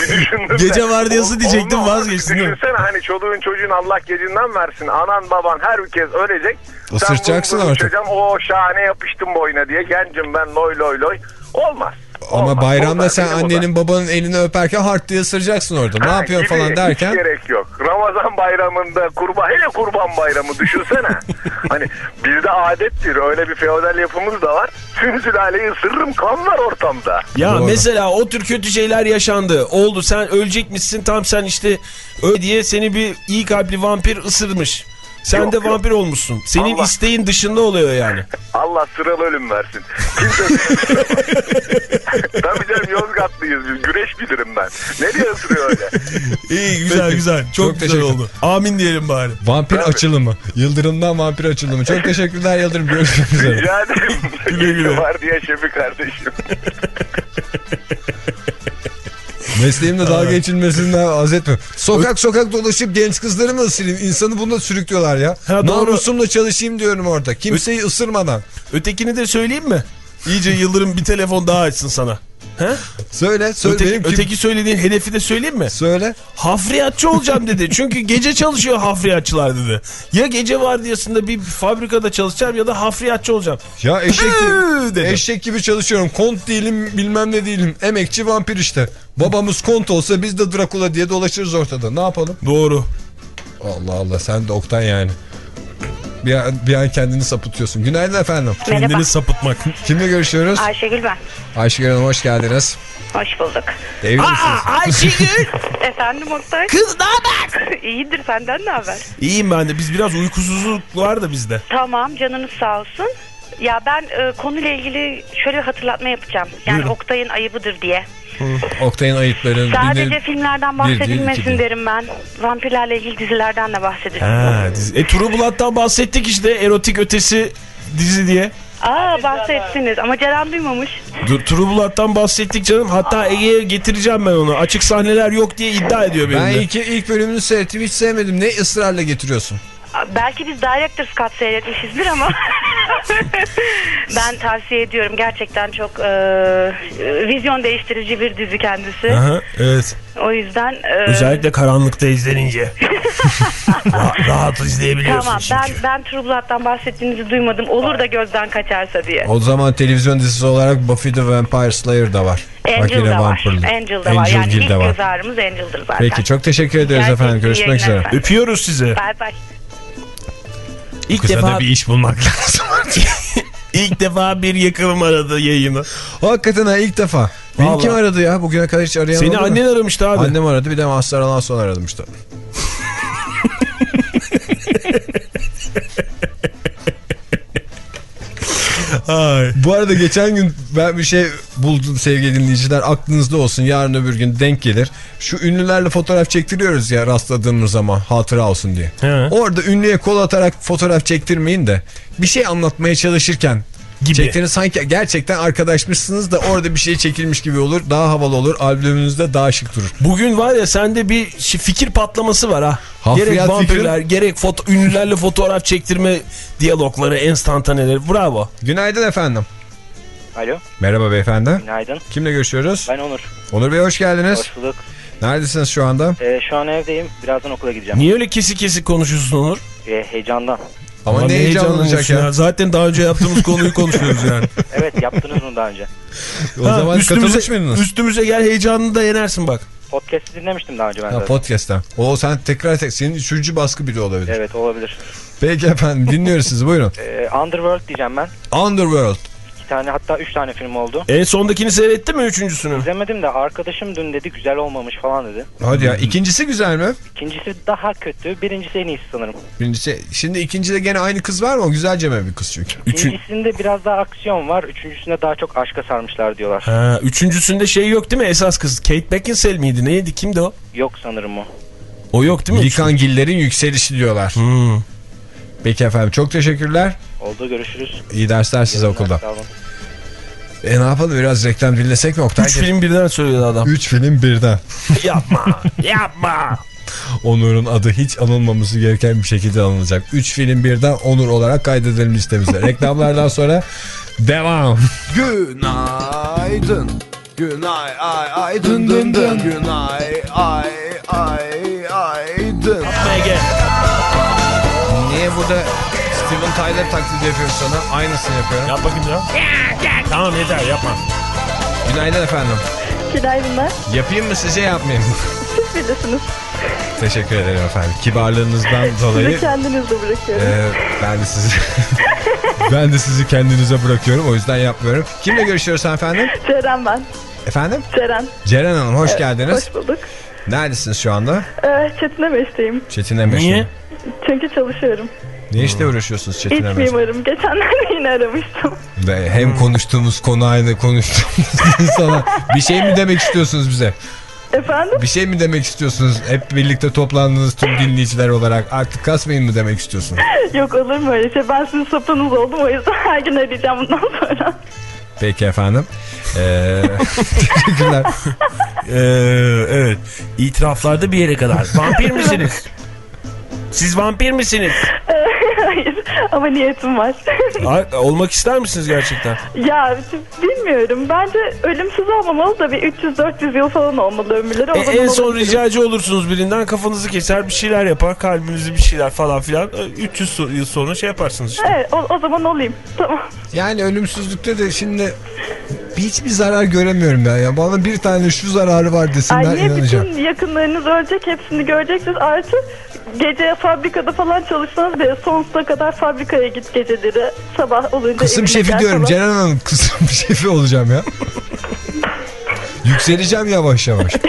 bir düşündüm Gece vardiyası diyecektim, olmam. vazgeçtin? Düşünsene hani çoluğun çocuğun Allah gecinden versin. Anan baban her kez ölecek. Bunu artık. O şahane yapıştım boyuna diye. Gencim ben loy loy loy. Olmaz. Ama Olmaz. bayramda sen da. annenin babanın elini öperken hart diye ısıracaksın orada. Ne yapıyorsun gibi, falan derken. Hiç gerek yok. Ramazan bayramında kurban hele kurban bayramı düşünsene. hani bizde adettir öyle bir feodal yapımız da var. Tüm sülaleyi ısırırım kan var ortamda. Ya Doğru. mesela o tür kötü şeyler yaşandı. Oldu sen ölecekmişsin tam sen işte öyle diye seni bir iyi kalpli vampir ısırmış. Sen Yok, de yok. vampir olmuşsun. Senin Allah. isteğin dışında oluyor yani. Allah sıralı ölüm versin. Tabii canım Yozgatlıyız biz. Güreş bilirim ben. Ne diye ısırıyor öyle? İyi güzel Peki. güzel. Çok, Çok güzel teşekkür- oldu. Amin diyelim bari. Vampir Tabii. açılımı. Yıldırım'dan vampir açılımı. Çok teşekkürler Yıldırım. Görüşmek üzere. Rica ederim. Güle güle. var diye şefi kardeşim. Mesleğimle dalga geçilmesinden az etme. Sokak sokak dolaşıp genç kızları mı ısırayım? İnsanı bunda sürüklüyorlar ya. Ha, doğru. Namusumla çalışayım diyorum orada. Kimseyi ısırmadan. Ötekini de söyleyeyim mi? İyice Yıldırım bir telefon daha açsın sana. He? Söyle. söyle Öteki, benim kim- öteki söylediğin hedefi de söyleyeyim mi? Söyle. Hafriyatçı olacağım dedi. Çünkü gece çalışıyor hafriyatçılar dedi. Ya gece vardiyasında bir fabrikada çalışacağım ya da hafriyatçı olacağım. Ya eşek gibi, dedim. eşek gibi çalışıyorum. Kont değilim bilmem ne değilim. Emekçi vampir işte. Babamız kont olsa biz de Drakula diye dolaşırız ortada. Ne yapalım? Doğru. Allah Allah sen de Oktay yani. Bir an, bir an kendini sapıtıyorsun. Günaydın efendim. Kendini sapıtmak. Kimle görüşüyoruz? Ayşegül ben. Ayşegül Hanım hoş geldiniz. Hoş bulduk. Evli misiniz? Ayşegül. Efendim Oktay. Kız ne haber? İyidir senden ne haber? İyiyim ben de. Biz biraz uykusuzluk var da bizde. Tamam canınız sağ olsun. Ya ben e, konuyla ilgili şöyle bir hatırlatma yapacağım. Yani Buyurun. Oktay'ın ayıbıdır diye. Oktay'ın ayıpları. Sadece dinle- filmlerden Bir bahsedilmesin derim ben. Vampirlerle ilgili dizilerden de bahsedilsin. Ha, dizi. E True Blood'dan bahsettik işte erotik ötesi dizi diye. Aa bahsettiniz ama Ceren duymamış. Dur, True Blood'dan bahsettik canım. Hatta Ege'ye getireceğim ben onu. Açık sahneler yok diye iddia ediyor Ben benimle. ilk, ilk bölümünü seyrettim hiç sevmedim. Ne ısrarla getiriyorsun? Belki biz Director's Cut seyretmişizdir ama ben tavsiye ediyorum. Gerçekten çok e, vizyon değiştirici bir dizi kendisi. Aha, evet. O yüzden e, Özellikle karanlıkta izlenince. Ra- rahat izleyebiliyorsun Tamam çünkü. ben ben True Blood'dan bahsettiğinizi duymadım. Olur da gözden kaçarsa diye. O zaman televizyon dizisi olarak Buffy the Vampire Slayer da var. Angel da var. Angel da var. Angel Yani ilk var. göz ağrımız Angel'dır zaten. Peki çok teşekkür ederiz Gerçekten efendim. Görüşmek üzere. efendim. Öpüyoruz sizi. Bay bay. İlk Kıza defa da bir iş bulmak lazım. ilk defa bir yakınım aradı yayını. Hakikaten ha ilk defa. Beni Vallahi. kim aradı ya? Bugüne kadar hiç arayan Seni oldu mu? annen aramıştı abi. Annem aradı bir de Mazhar Alanson aradım işte. Ay. Bu arada geçen gün ben bir şey buldum sevgili dinleyiciler. Aklınızda olsun yarın öbür gün denk gelir. Şu ünlülerle fotoğraf çektiriyoruz ya rastladığımız zaman hatıra olsun diye. He. Orada ünlüye kol atarak fotoğraf çektirmeyin de bir şey anlatmaya çalışırken Gibi. çektirin sanki gerçekten arkadaşmışsınız da orada bir şey çekilmiş gibi olur. Daha havalı olur. Albümünüzde daha şık durur. Bugün var ya sende bir fikir patlaması var ha. Hafriyat gerek vampirler, gerek foto ünlülerle fotoğraf çektirme diyalogları, enstantaneleri. Bravo. Günaydın efendim. Alo, Merhaba beyefendi. günaydın. Kimle görüşüyoruz? Ben Onur. Onur Bey hoş geldiniz. Hoş bulduk. Neredesiniz şu anda? Ee, şu an evdeyim. Birazdan okula gideceğim. Niye öyle kesik kesik konuşuyorsun Onur? Ee, heyecandan. Ama Ulan ne heyecanlanacak ya. Zaten daha önce yaptığımız konuyu konuşuyoruz yani. Evet, yaptınız mı daha önce? O Ha, zaman üstümüze, üstümüze gel heyecanını da yenersin bak. Podcast'i dinlemiştim daha önce ben Ha, zaten. podcast'ten. O sen tekrar tek senin üçüncü baskı biri olabilir. Evet, olabilir. Peki efendim dinliyoruz sizi buyurun. Ee, Underworld diyeceğim ben. Underworld. Tane hatta üç tane film oldu. En sondakini seyrettin mi üçüncüsünü? İzlemedim de arkadaşım dün dedi güzel olmamış falan dedi. Hadi ya ikincisi güzel mi? İkincisi daha kötü. Birincisi en iyisi sanırım. Birincisi şimdi ikincide gene aynı kız var mı? O güzelce mi bir kız çünkü. Üçün... İkincisinde biraz daha aksiyon var. Üçüncüsünde daha çok aşka sarmışlar diyorlar. Ha, üçüncüsünde şey yok değil mi esas kız? Kate Beckinsale miydi? Neydi? Kimdi o? Yok sanırım o. O yok değil mi? Likangillerin yükselişi diyorlar. Hmm. Peki efendim çok teşekkürler. Oldu görüşürüz. İyi dersler size okulda. Sağ olun. E ne yapalım biraz reklam dinlesek mi Oktay? Üç film birden söyledi adam. Üç film birden. yapma, yapma. Onur'un adı hiç anılmaması gereken bir şekilde anılacak. Üç film birden Onur olarak kaydedelim listemize. Reklamlardan sonra devam. Günaydın. Günay ay ay dın dın dın. Günay ay ay ay dın. Niye burada Steven Tyler taklidi yapıyoruz sana? Aynısını yapıyorum. Yap bakayım ya. Tamam yeter yapma. Günaydın efendim. Günaydınlar. Yapayım mı size yapmayayım mı? Siz bilirsiniz. Teşekkür ederim efendim. Kibarlığınızdan Sizi dolayı kendinizle bırakıyorum. e, ben de sizi ben de sizi kendinize bırakıyorum. O yüzden yapmıyorum. Kimle görüşüyoruz efendim? Ceren ben. Efendim? Ceren. Ceren Hanım hoş Evet, geldiniz. Hoş bulduk. Neredesiniz şu anda? Ee, Çetin Emeş'teyim. Çetin Emeş. Niye? Çünkü çalışıyorum. Ne işle uğraşıyorsunuz Çetin İç mimarım. Geçenlerde yine aramıştım. Ve hem konuştuğumuz konu aynı konuştuğumuz insana bir şey mi demek istiyorsunuz bize? Efendim? Bir şey mi demek istiyorsunuz? Hep birlikte toplandığınız tüm dinleyiciler olarak artık kasmayın mı demek istiyorsunuz? Yok olur mu öyle şey? Ben sizin sapınız oldum o yüzden her gün arayacağım bundan sonra. Peki efendim. Ee, teşekkürler. Ee, evet. İtiraflarda bir yere kadar. Vampir misiniz? Siz vampir misiniz? Hayır ama niyetim var. Olmak ister misiniz gerçekten? ya bilmiyorum. Bence ölümsüz olmamalı da bir 300-400 yıl falan olmalı ömürleri. O E, zaman en son olabilir. ricacı olursunuz birinden kafanızı keser bir şeyler yapar kalbinizi bir şeyler falan filan. E, 300 so- yıl sonra şey yaparsınız işte. Evet o, o zaman olayım. Tamam. Yani ölümsüzlükte de şimdi hiçbir zarar göremiyorum ben ya. Bana bir tane şu zararı var desinler Ay niye inanacağım. bütün yakınlarınız ölecek hepsini göreceksiniz. Artı gece fabrikada falan çalışsanız bile sonsuza kadar fabrikaya git geceleri. Sabah olunca Kısım şefi diyorum falan. Ceren Hanım kısım şefi olacağım ya. Yükseleceğim yavaş yavaş.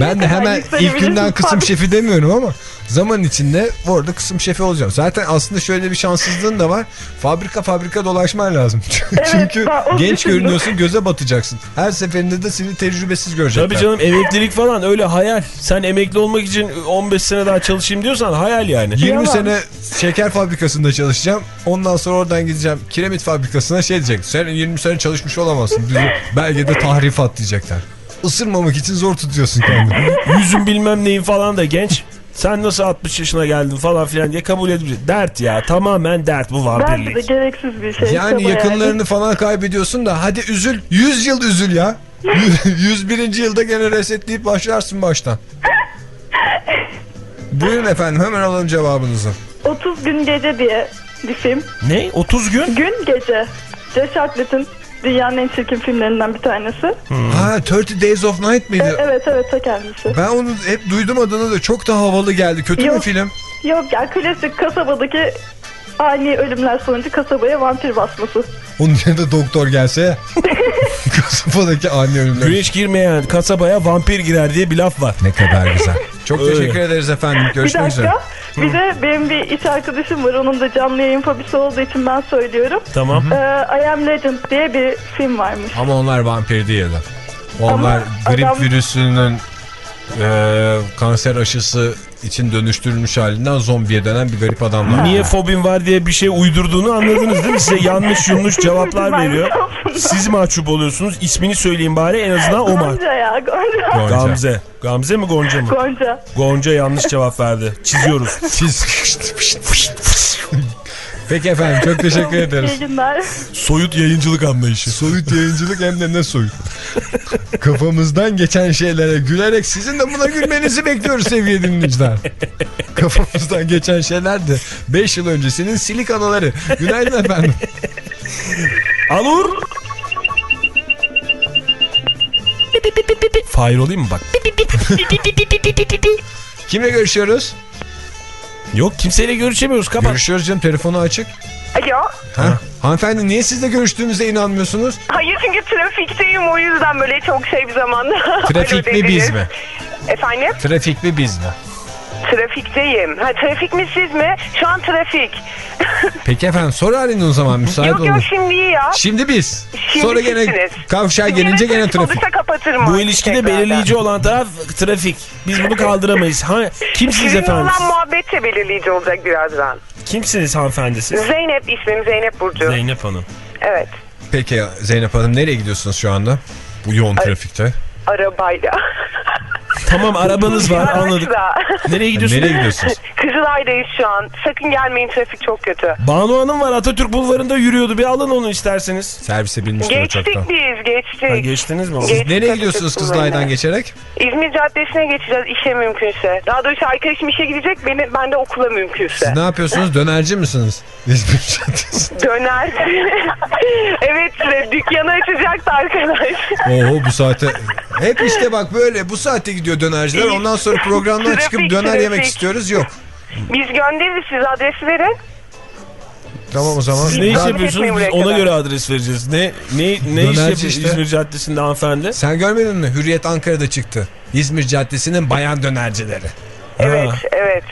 Ben de hemen ilk günden kısım şefi demiyorum ama zaman içinde orada kısım şefi olacağım. Zaten aslında şöyle bir şanssızlığın da var. Fabrika fabrika dolaşman lazım. Çünkü ben onu genç düşündüm. görünüyorsun göze batacaksın. Her seferinde de seni tecrübesiz görecekler. Tabii canım emeklilik falan öyle hayal. Sen emekli olmak için 15 sene daha çalışayım diyorsan hayal yani. 20 Yalan. sene şeker fabrikasında çalışacağım. Ondan sonra oradan gideceğim kiremit fabrikasına şey diyecek. Sen 20 sene çalışmış olamazsın. Bizi belgede tahrifat diyecekler. Isırmamak için zor tutuyorsun kendini. Yüzün bilmem neyin falan da genç. Sen nasıl 60 yaşına geldin falan filan diye kabul edilmiş. Dert ya tamamen dert bu Bence de vampirlik. gereksiz bir şey. Yani yakınlarını falan kaybediyorsun da hadi üzül. 100 yıl üzül ya. 101. yılda gene resetleyip başlarsın baştan. Buyurun efendim hemen alalım cevabınızı. 30 gün gece diye bir film. Ne? 30 gün? Gün gece. Hartnett'in dünyanın en çirkin filmlerinden bir tanesi. Ha 30 Days of Night E, mıydı? evet evet ta kendisi. Ben onu hep duydum adını da çok da havalı geldi. Kötü mü Yok. film? Yok ya klasik kasabadaki ani ölümler sonucu kasabaya vampir basması. Onun yerine doktor gelse. Kasabadaki anne ölümler. Güneş girmeyen kasabaya vampir girer diye bir laf var. Ne kadar güzel. Çok Öyle. teşekkür ederiz efendim. bir Görüşmek üzere. dakika. Bir de benim bir iş arkadaşım var. Onun da canlı yayın fobisi olduğu için ben söylüyorum. Tamam. Ee, I Am Legend diye bir film varmış. Ama onlar vampir değiller. Onlar Ama grip adam- virüsünün e, kanser aşısı için dönüştürülmüş halinden zombiye dönen bir garip adamlar. Niye fobin var diye bir şey uydurduğunu anladınız değil mi? Size yanlış yunluş cevaplar veriyor. Siz mahcup oluyorsunuz. İsmini söyleyin bari en azından o mahcup. Gonca ya Gonca. Gonca. Gamze. Gamze mi Gonca mı? Gonca. Gonca yanlış cevap verdi. Çiziyoruz. Siz... Peki efendim çok teşekkür ederiz. İyi günler. Soyut yayıncılık anlayışı. Soyut yayıncılık hem de ne soyut. Kafamızdan geçen şeylere gülerek sizin de buna gülmenizi bekliyoruz sevgili dinleyiciler. Kafamızdan geçen şeyler de 5 yıl öncesinin silik anıları. Günaydın efendim. Alur. Fahir olayım mı bak? Kimle görüşüyoruz? Yok kimseyle görüşemiyoruz kapat. Görüşüyoruz canım telefonu açık. Alo. Ha? Hanımefendi niye sizle görüştüğünüze inanmıyorsunuz? Hayır çünkü trafikteyim o yüzden böyle çok şey bir zamanda. Trafik mi biz mi? Efendim? Trafik mi biz mi? Trafikteyim. Ha trafik mi siz mi? Şu an trafik. Peki efendim soru arayın o zaman müsait yok olun. yok şimdi iyi ya. Şimdi biz. Şimdi Sonra gene sizsiniz. kavşağa gelince gene trafik trafik. olursa kapatırım. Bu ilişkide tekrardan. belirleyici olan taraf trafik. Biz bunu kaldıramayız. Ha, kimsiniz Sizinle efendim? olan muhabbet de belirleyici olacak birazdan. Kimsiniz hanımefendi siz? Zeynep ismim Zeynep Burcu. Zeynep Hanım. Evet. Peki Zeynep Hanım nereye gidiyorsunuz şu anda? Bu yoğun trafikte. Arabayla. Tamam arabanız var anladık. Nereye gidiyorsunuz? Nereye gidiyorsunuz? Kızılay'dayız şu an. Sakın gelmeyin trafik çok kötü. Banu Hanım var Atatürk Bulvarı'nda yürüyordu. Bir alın onu isterseniz. Servise binmişler Geçtik uçaktan. biz geçtik. Ha, geçtiniz mi? onu? Geç- Nereye Geçtik gidiyorsunuz Atatürk Kızılay'dan Bulvarı'na. geçerek? İzmir Caddesi'ne geçeceğiz işe mümkünse. Daha doğrusu arkadaşım işe gidecek, beni, ben de okula mümkünse. Siz ne yapıyorsunuz? Dönerci misiniz? İzmir Caddesi. Döner. evet, dükkanı açacaktı arkadaş. Oo bu saate... Hep işte bak böyle bu saate gidiyor dönerciler. Ondan sonra programdan Trafik, çıkıp döner trafik. yemek istiyoruz. Yok. Biz göndeririz, siz adresi verin. Tamam o zaman. Siz ne iş Zahmet yapıyorsunuz? Biz ona göre adres vereceğiz. Ne ne ne iş Dönerci yapıyorsunuz işte. İzmir Caddesi'nde hanımefendi? Sen görmedin mi? Hürriyet Ankara'da çıktı. İzmir Caddesi'nin bayan dönercileri. Evet, Ha. evet.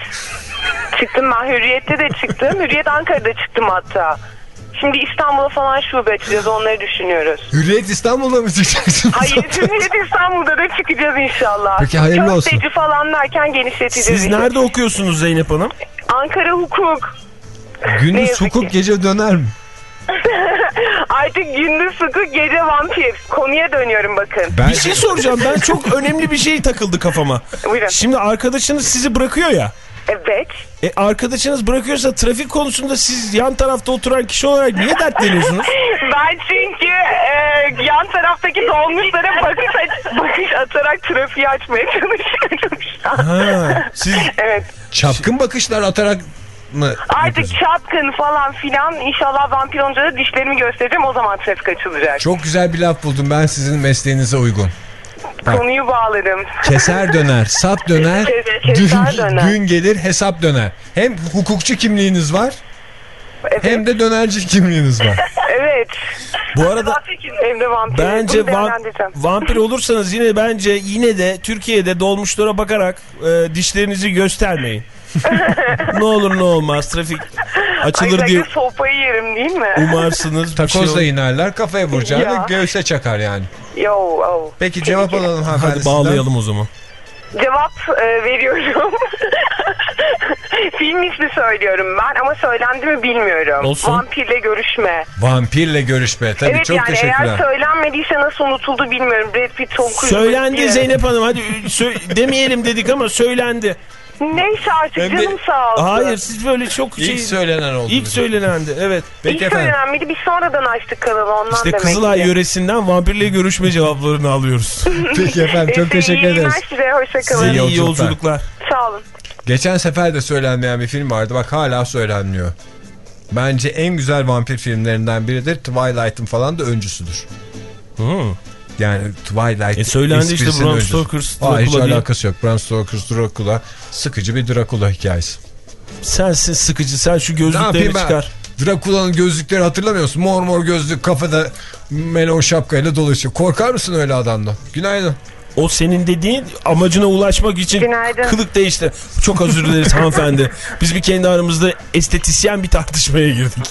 Çıktım ben Hürriyet'te de çıktım. Hürriyet Ankara'da çıktım hatta. Şimdi İstanbul'a falan şube açacağız onları düşünüyoruz. Hürriyet İstanbul'da mı çıkacaksın? Hayır Hürriyet İstanbul'da da çıkacağız inşallah. Peki, hayırlı olsun. Köfteci falan derken genişleteceğiz. Siz işte. nerede okuyorsunuz Zeynep Hanım? Ankara hukuk. Gündüz hukuk ki. gece döner mi? Artık gündüz hukuk gece vampir. Konuya dönüyorum bakın. Ben Bir şey soracağım. Ben çok önemli bir şey takıldı kafama. Buyurun. Şimdi arkadaşınız sizi bırakıyor ya. Evet. E arkadaşınız bırakıyorsa trafik konusunda siz yan tarafta oturan kişi olarak niye dertleniyorsunuz? Ben çünkü e, yan taraftaki dolmuşlara bakış, aç- bakış atarak trafiği açmaya çalışıyorum şu an. Ha, siz Evet. çapkın bakışlar atarak mı? Artık yapıyorsun? çapkın falan filan inşallah vampir olunca da dişlerimi göstereceğim o zaman trafik açılacak. Çok güzel bir laf buldum ben sizin mesleğinize uygun. Bak. Konuyu bağladım. Keser döner, sap döner, Kes- keser gün, döner. gün gelir hesap döner. Hem hukukçu kimliğiniz var Evet. hem de dönerci kimliğiniz var. Evet. Bu arada Hem de vampir. bence van- vampir olursanız yine bence yine de Türkiye'de dolmuşlara bakarak e, dişlerinizi göstermeyin. ne olur ne olmaz trafik Ay açılır diye sakın sopayı yerim değil mi? umarsınız. şey Takozla olur. inerler kafaya vuracağını Ya. göğüse çakar yani. Yo, oh. Peki cevap alalım hanımefendi Hadi bağlayalım o zaman. Cevap e, veriyorum. Film ismi söylüyorum ben ama söylendi mi bilmiyorum. Olsun. Vampirle görüşme. Vampirle görüşme. Tabii evet çok yani teşekkürler. eğer söylenmediyse nasıl unutuldu bilmiyorum. Brad Pitt, Tom Cruise. Söylendi diye. Zeynep Hanım hadi demeyelim dedik ama söylendi. Neyse artık de- canım sağ olsun. Hayır siz böyle çok İlk şey... söylenen oldu. İlk söylenendi evet. Peki İlk efendim. söylenen miydi? Biz sonradan açtık kanalı ondan İşte demek Kızılay ki. yöresinden vampirle görüşme cevaplarını alıyoruz. Peki efendim çok teşekkür iyi ederiz. günler size. Hoşçakalın. Size iyi yolculuklar. yolculuklar. Sağ olun. Geçen sefer de söylenmeyen bir film vardı. Bak hala söylenmiyor. Bence en güzel vampir filmlerinden biridir. Twilight'ın falan da öncüsüdür. Hmm. Yani Twilight E söylendi işte Bram. Stoker's Aa, hiç Dracula alakası yok. Bram Stoker's Dracula sıkıcı bir Dracula hikayesi. Sensin sıkıcı sen şu ben? çıkar. Drakula'nın gözlükleri hatırlamıyor musun? Mor mor gözlük kafada melon şapkayla dolaşıyor. Korkar mısın öyle adamdan? Günaydın. O senin dediğin amacına ulaşmak için Günaydın. kılık değişti. Çok özür dileriz hanımefendi. Biz bir kendi aramızda estetisyen bir tartışmaya girdik.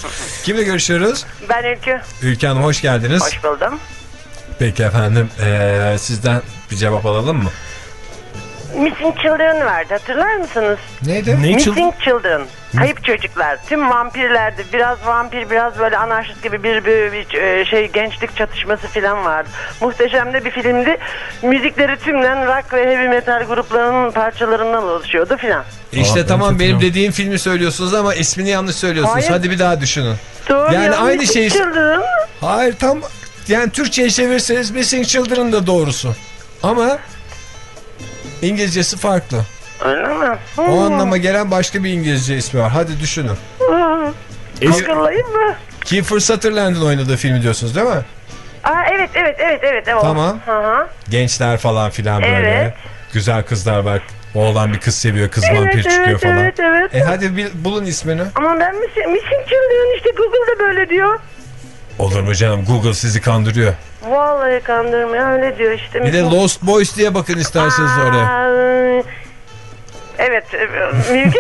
Kimle görüşüyoruz? Ben Ülkü. Ülke Hanım hoş geldiniz. Hoş buldum. Peki efendim ee, sizden bir cevap alalım mı? Missing Children vardı hatırlar mısınız? Neydi? Ne Missing Children. Kayıp çocuklar. Tüm vampirlerdi. Biraz vampir, biraz böyle anarşist gibi bir, bir, bir, e, şey gençlik çatışması falan vardı. Muhteşem de bir filmdi. Müzikleri tümden rock ve heavy metal gruplarının parçalarından oluşuyordu filan. İşte Aa, tamam ben benim dediğim filmi söylüyorsunuz ama ismini yanlış söylüyorsunuz. Hayır. Hadi bir daha düşünün. Doğru Yani ya, aynı şeyi- Children. Hayır tam yani Türkçe'ye çevirirseniz Missing Children da doğrusu. Ama İngilizcesi farklı. Öyle mi? O anlama gelen başka bir İngilizce ismi var. Hadi düşünün. Akıllayayım mı? Kiefer Sutherland'ın oynadığı filmi diyorsunuz değil mi? Aa, evet evet evet evet. evet. Tamam. Hı hı. Gençler falan filan böyle. Evet. Güzel kızlar var. Oğlan bir kız seviyor, kız vampir Evet çıkıyor evet falan. evet evet. E hadi bir bulun ismini. Ama ben Missing Children işte Google'da böyle diyor. Olur mu canım? Google sizi kandırıyor. Vallahi kandırmıyor öyle diyor işte. Bir de Lost Boys diye bakın isterseniz oraya. Aa, Evet. e.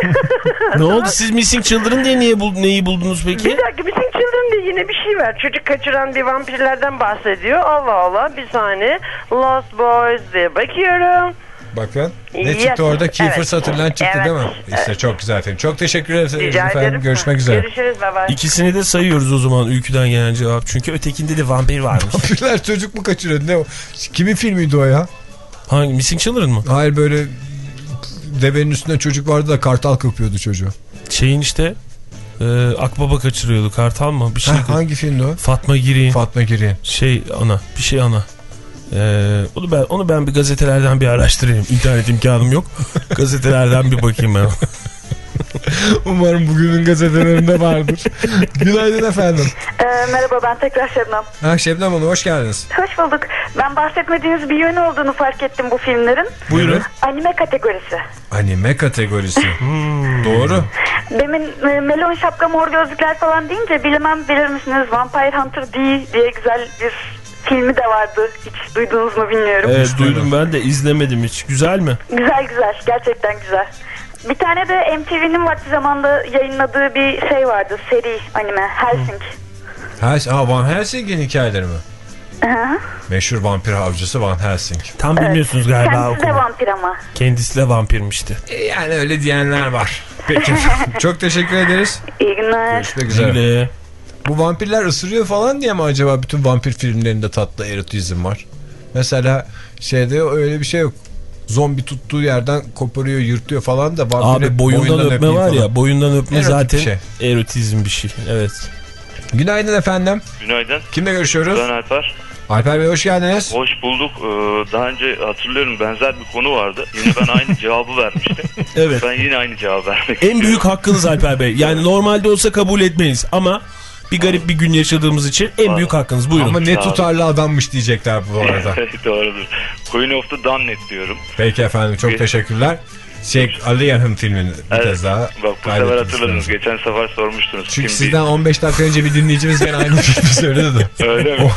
Ne oldu siz Missing Children diye niye bul neyi buldunuz Bir peki? dakika Missing Children diye yine bir şey var. Çocuk kaçıran bir vampirlerden bahsediyor. Allah Allah bir saniye. Lost Boys diye bakıyorum. Bakın. Ne Yes. çıktı orada? Kiefer Evet. Sutherland çıktı Evet. değil mi? İşte Evet. çok güzel film. Çok teşekkür ederiz Rica efendim. ederim. Görüşmek üzere. Görüşürüz bye. İkisini de sayıyoruz o zaman ülküden gelen cevap. Çünkü ötekinde de vampir varmış. Vampirler çocuk mu kaçırıyor? Ne o? Kimin filmiydi o ya? Hangi Missing Children mı? Hayır böyle devenin üstünde çocuk vardı da kartal kırpıyordu çocuğu. Şeyin işte e, Akbaba kaçırıyordu. Kartal mı? Bir şey. Ha, hangi filmdi o? Fatma Giri. Fatma Giri. şey ana. Bir şey ana. Ee, onu ben onu ben bir gazetelerden bir araştırayım. İnternet imkanım yok. Gazetelerden bir bakayım ben. Umarım bugünün gazetelerinde vardır. Günaydın efendim. Ee, merhaba ben tekrar Şebnem. Ha Şebnem Hanım hoş geldiniz. Hoş bulduk. Ben bahsetmediğiniz bir yönü olduğunu fark ettim bu filmlerin. Buyurun. Anime kategorisi. Anime kategorisi. Doğru. Demin e, melon şapka mor gözlükler falan deyince bilmem bilir misiniz Vampire Hunter D diye güzel bir filmi de vardı. Hiç duydunuz mu bilmiyorum. Evet duydum ben de izlemedim hiç. Güzel mi? Güzel güzel gerçekten güzel. Bir tane de MTV'nin vakti zamanda yayınladığı bir şey vardı seri anime Helsing. Hels Aa, Van Helsing'in hikayeleri mi? Hı hı. Meşhur vampir avcısı Van Helsing. Tam bilmiyorsunuz galiba Kendisi de vampir ama. Kendisi de vampirmişti. E, yani öyle diyenler var. Peki. Çok teşekkür ederiz. İyi günler. Görüşmek üzere. Güle. Bu vampirler ısırıyor falan diye mi acaba bütün vampir filmlerinde tatlı erotizm var? Mesela şeyde öyle bir şey yok. Zombi tuttuğu yerden koparıyor, yırtıyor falan da vampire Abi boyundan öpme öpeyim var falan. ya boyundan öpme Erotik zaten bir şey. erotizm bir şey. Evet. Günaydın efendim. Günaydın. Kimle görüşüyoruz? Ben Alper. Alper Bey hoş geldiniz. Hoş bulduk. Ee, daha önce hatırlıyorum benzer bir konu vardı. Yine ben aynı cevabı vermiştim. Evet. Ben yine aynı cevabı vermek En büyük hakkınız Alper Bey. Yani normalde olsa kabul etmeyiz ama bir garip bir gün yaşadığımız için en büyük hakkınız. Buyurun. Ama ne tutarlı adammış diyecekler bu arada. Doğrudur. Queen of the Dunnet diyorum. Peki efendim çok Bir- teşekkürler. Şey Aliyah'ın filmini bir kez daha Bak bu sefer hatırladınız. Geçen sefer sormuştunuz. Çünkü Kim sizden 15 dakika önce bir dinleyicimiz gene aynı filmi söyledi de. bir- Öyle mi?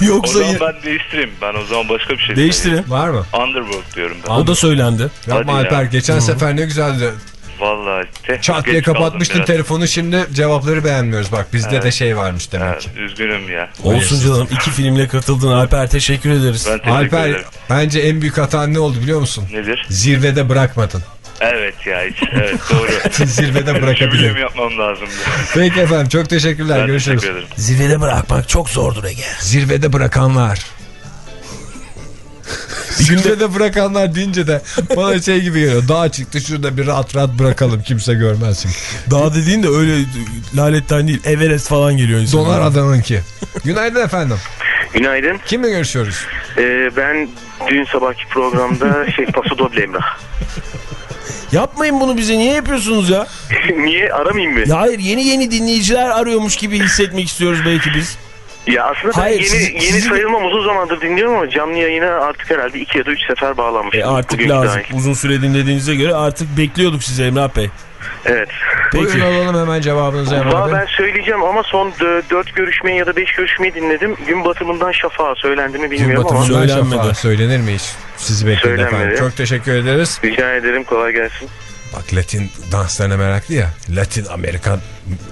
Yoksa o zaman ben değiştireyim. Ben o zaman başka bir şey Değiştirin. Var mı? Underworld diyorum ben. O da söylendi. Yapma Hadi ya. Alper geçen sefer ne güzeldi. Vallahi. Çat diye kapatmıştın telefonu şimdi cevapları beğenmiyoruz. Bak bizde Evet. de şey varmış demek ki. üzgünüm ya. Olsun canım. iki filmle katıldın Alper. Teşekkür ederiz. Ben teşekkür Alper ederim. bence en büyük hatan ne oldu biliyor musun? Nedir? Zirvede bırakmadın. Evet ya hiç. Evet doğru. Zirvede bırakabilirim. Yapmam lazımdı. Peki efendim çok teşekkürler. Ben Görüşürüz. teşekkür ederim. Zirvede bırakmak çok zordur Ege. Zirvede bırakanlar. Zirvede bırakanlar deyince de bana şey gibi geliyor. Dağ çıktı şurada bir rahat rahat bırakalım kimse görmezsin. Daha dediğin de öyle laletten değil. Everest falan geliyor insanlar. Donar adamınki. Günaydın efendim. Günaydın. Kimle görüşüyoruz? Ee, ben dün sabahki programda şey Paso Doble Emrah. Yapmayın bunu bize. Niye yapıyorsunuz ya? Niye aramayayım mı? Ya hayır yeni yeni dinleyiciler arıyormuş gibi hissetmek istiyoruz belki biz. Ya aslında ben Hayır, yeni sizi- yeni sizi- sayılmam uzun zamandır dinliyorum ama canlı yayına artık herhalde iki ya da üç sefer bağlanmıştım. E artık lazım. dahil. Uzun süre dinlediğinize göre artık bekliyorduk sizi Emrah Bey. Evet. Buyurun alalım hemen cevabınızı Emrah Bey. ben söyleyeceğim ama son dö- dört görüşmeyi ya da beş görüşmeyi dinledim. Gün batımından şafağa söylendi mi Gün bilmiyorum ama. batımından Söylenmedi. şafağı söylenir mi hiç? Sizi Söylenmedi. efendim. Çok teşekkür ederiz. Rica ederim kolay gelsin. Bak Latin danslarına meraklı ya. Latin Amerikan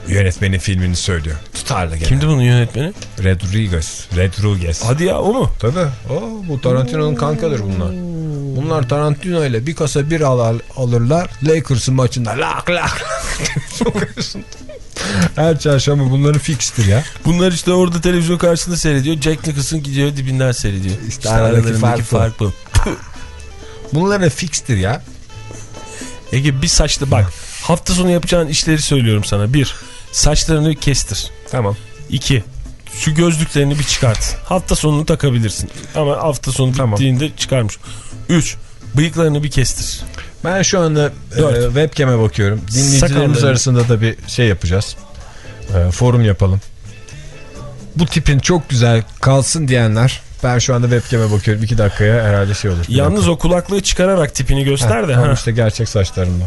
yönetmenin filmini söylüyor. Tutarlı gene. Kimdi bunun yönetmeni? Rodriguez. Rodriguez. Hadi ya o mu? Tabii. O, bu Tarantino'nun kankadır bunlar. Bunlar Tarantino ile bir kasa bir al alırlar. Lakers'ın maçında lak lak. Her çarşamba bunların fikstir ya. Bunlar işte orada televizyon karşısında seyrediyor. Jack Nicholson gidiyor dibinden seyrediyor. İşte, aradaki aralarındaki fark fark bu. Bunların fikstir ya. Ege bir saçta bak hafta sonu yapacağın işleri söylüyorum sana. Bir, saçlarını kestir. Tamam. İki, şu gözlüklerini bir çıkart. Hafta sonunu takabilirsin. Ama hafta sonu bittiğinde çıkarmış. Üç, bıyıklarını bir kestir. Ben şu anda e, webcam'e bakıyorum. Dinleyicilerimiz arasında da bir şey yapacağız. E, forum yapalım. Bu tipin çok güzel kalsın diyenler. Ben şu anda webcam'e bakıyorum. iki dakikaya herhalde şey olur. Yalnız dakika. o kulaklığı çıkararak tipini göster Heh, de. tamam ha. işte gerçek saçlarımla.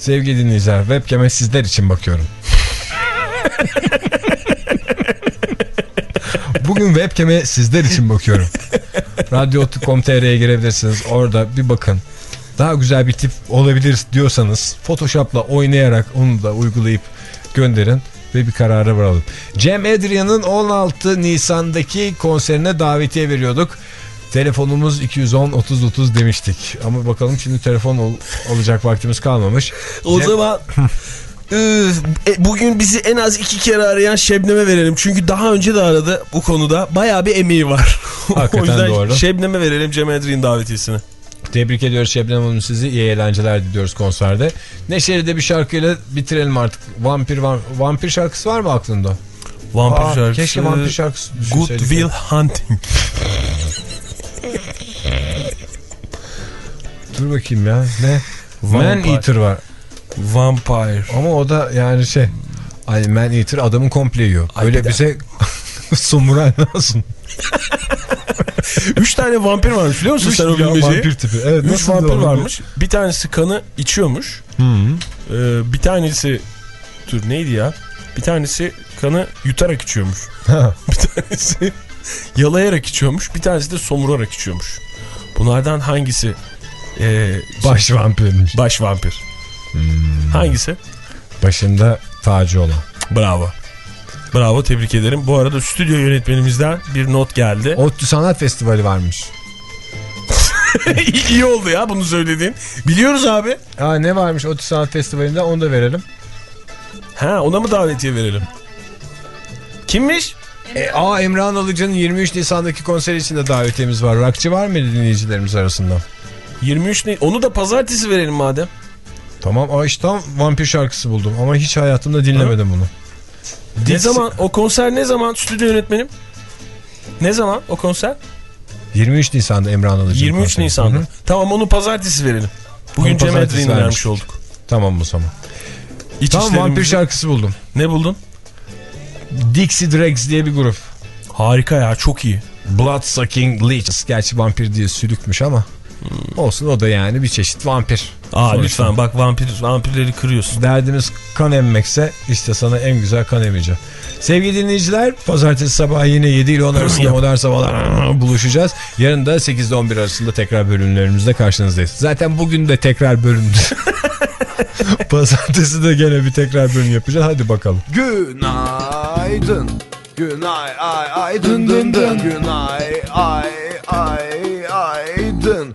Sevgili dinleyiciler webcam'e sizler için bakıyorum. Bugün webcam'e sizler için bakıyorum. Radyo.com.tr'ye girebilirsiniz. Orada bir bakın. Daha güzel bir tip olabilir diyorsanız Photoshop'la oynayarak onu da uygulayıp gönderin ve bir karara varalım. Cem Adrian'ın 16 Nisan'daki konserine davetiye veriyorduk. Telefonumuz 210-30-30 demiştik. Ama bakalım şimdi telefon ol- alacak vaktimiz kalmamış. O Cem- zaman e, bugün bizi en az iki kere arayan Şebnem'e verelim. Çünkü daha önce de aradı bu konuda. Bayağı bir emeği var. Hakikaten o yüzden doğru. Şebnem'e verelim Cem Adrian davetiyesini. Tebrik ediyoruz Şebnem Hanım sizi. İyi eğlenceler diliyoruz konserde. Neşeli de bir şarkıyla bitirelim artık. Vampir vam- vampir şarkısı var mı aklında? Vampir Aa, şarkısı. Keşke vampir şarkısı Good. Will Hunting. Dur bakayım ya. Ne? Vampire. Man Eater var. Vampire. Ama o da yani şey. Ay Man Eater adamı komple yiyor. Ay Öyle bize samuray lazım. Üç tane vampir varmış biliyor musun Üç sen o bilmeceyi? vampir tipi. Evet, Üç vampir varmış. Bir tanesi kanı içiyormuş. Hı Ee, bir tanesi dur neydi ya? Bir tanesi kanı yutarak içiyormuş. hı. Bir tanesi yalayarak içiyormuş. Bir tanesi de somurarak içiyormuş. Bunlardan hangisi ee, Baş vampirmiş. baş vampir? Hmm. Hangisi? Başında tacı olan. Bravo. Bravo tebrik ederim. Bu arada stüdyo yönetmenimizden bir not geldi. ODTÜ Sanat Festivali varmış. iyi, iyi oldu ya bunu söylediğin. Biliyoruz abi. Aa, ne varmış ODTÜ Sanat Festivali'nde onu da verelim. Ha ona mı davetiye verelim? Kimmiş? E, aa Emrah Alıcı'nın 23 Nisan'daki konseri için de davetiyemiz var. Rockçı var mıydı dinleyicilerimiz arasında? 23 ne? Onu da pazartesi verelim madem. Tamam aa işte tam vampir şarkısı buldum ama hiç hayatımda dinlemedim bunu. Ne zaman o konser ne zaman stüdyo yönetmenim? Ne zaman o konser? 23 Nisan'da Emrah Alıcı'nın 23 konseri. Nisan'da. Hı hı. Tamam onu pazartesi verelim. Bugün Cem Edrin'i vermiş. olduk. Tamam bu zaman. İç Tamam vampir şarkısı buldum. Ne buldun? Dixie Dregs diye bir grup. Harika ya çok iyi. Blood Sucking Leeches. Gerçi vampir diye sülükmüş ama. Olsun o da yani bir çeşit vampir. Aa Sonuçta. lütfen bak vampir vampirleri kırıyorsun. Derdimiz kan emmekse işte sana en güzel kan emeceğim. Sevgili dinleyiciler pazartesi sabahı yine 7 ile 10 arasında modern sabahlar buluşacağız. Yarın da 8 ile 11 arasında tekrar bölümlerimizde karşınızdayız. Zaten bugün de tekrar bölümdü. pazartesi de gene bir tekrar bölüm yapacağız. Hadi bakalım. Günaydın. Günay ay ay dın dın. Günay ay ay ay dın.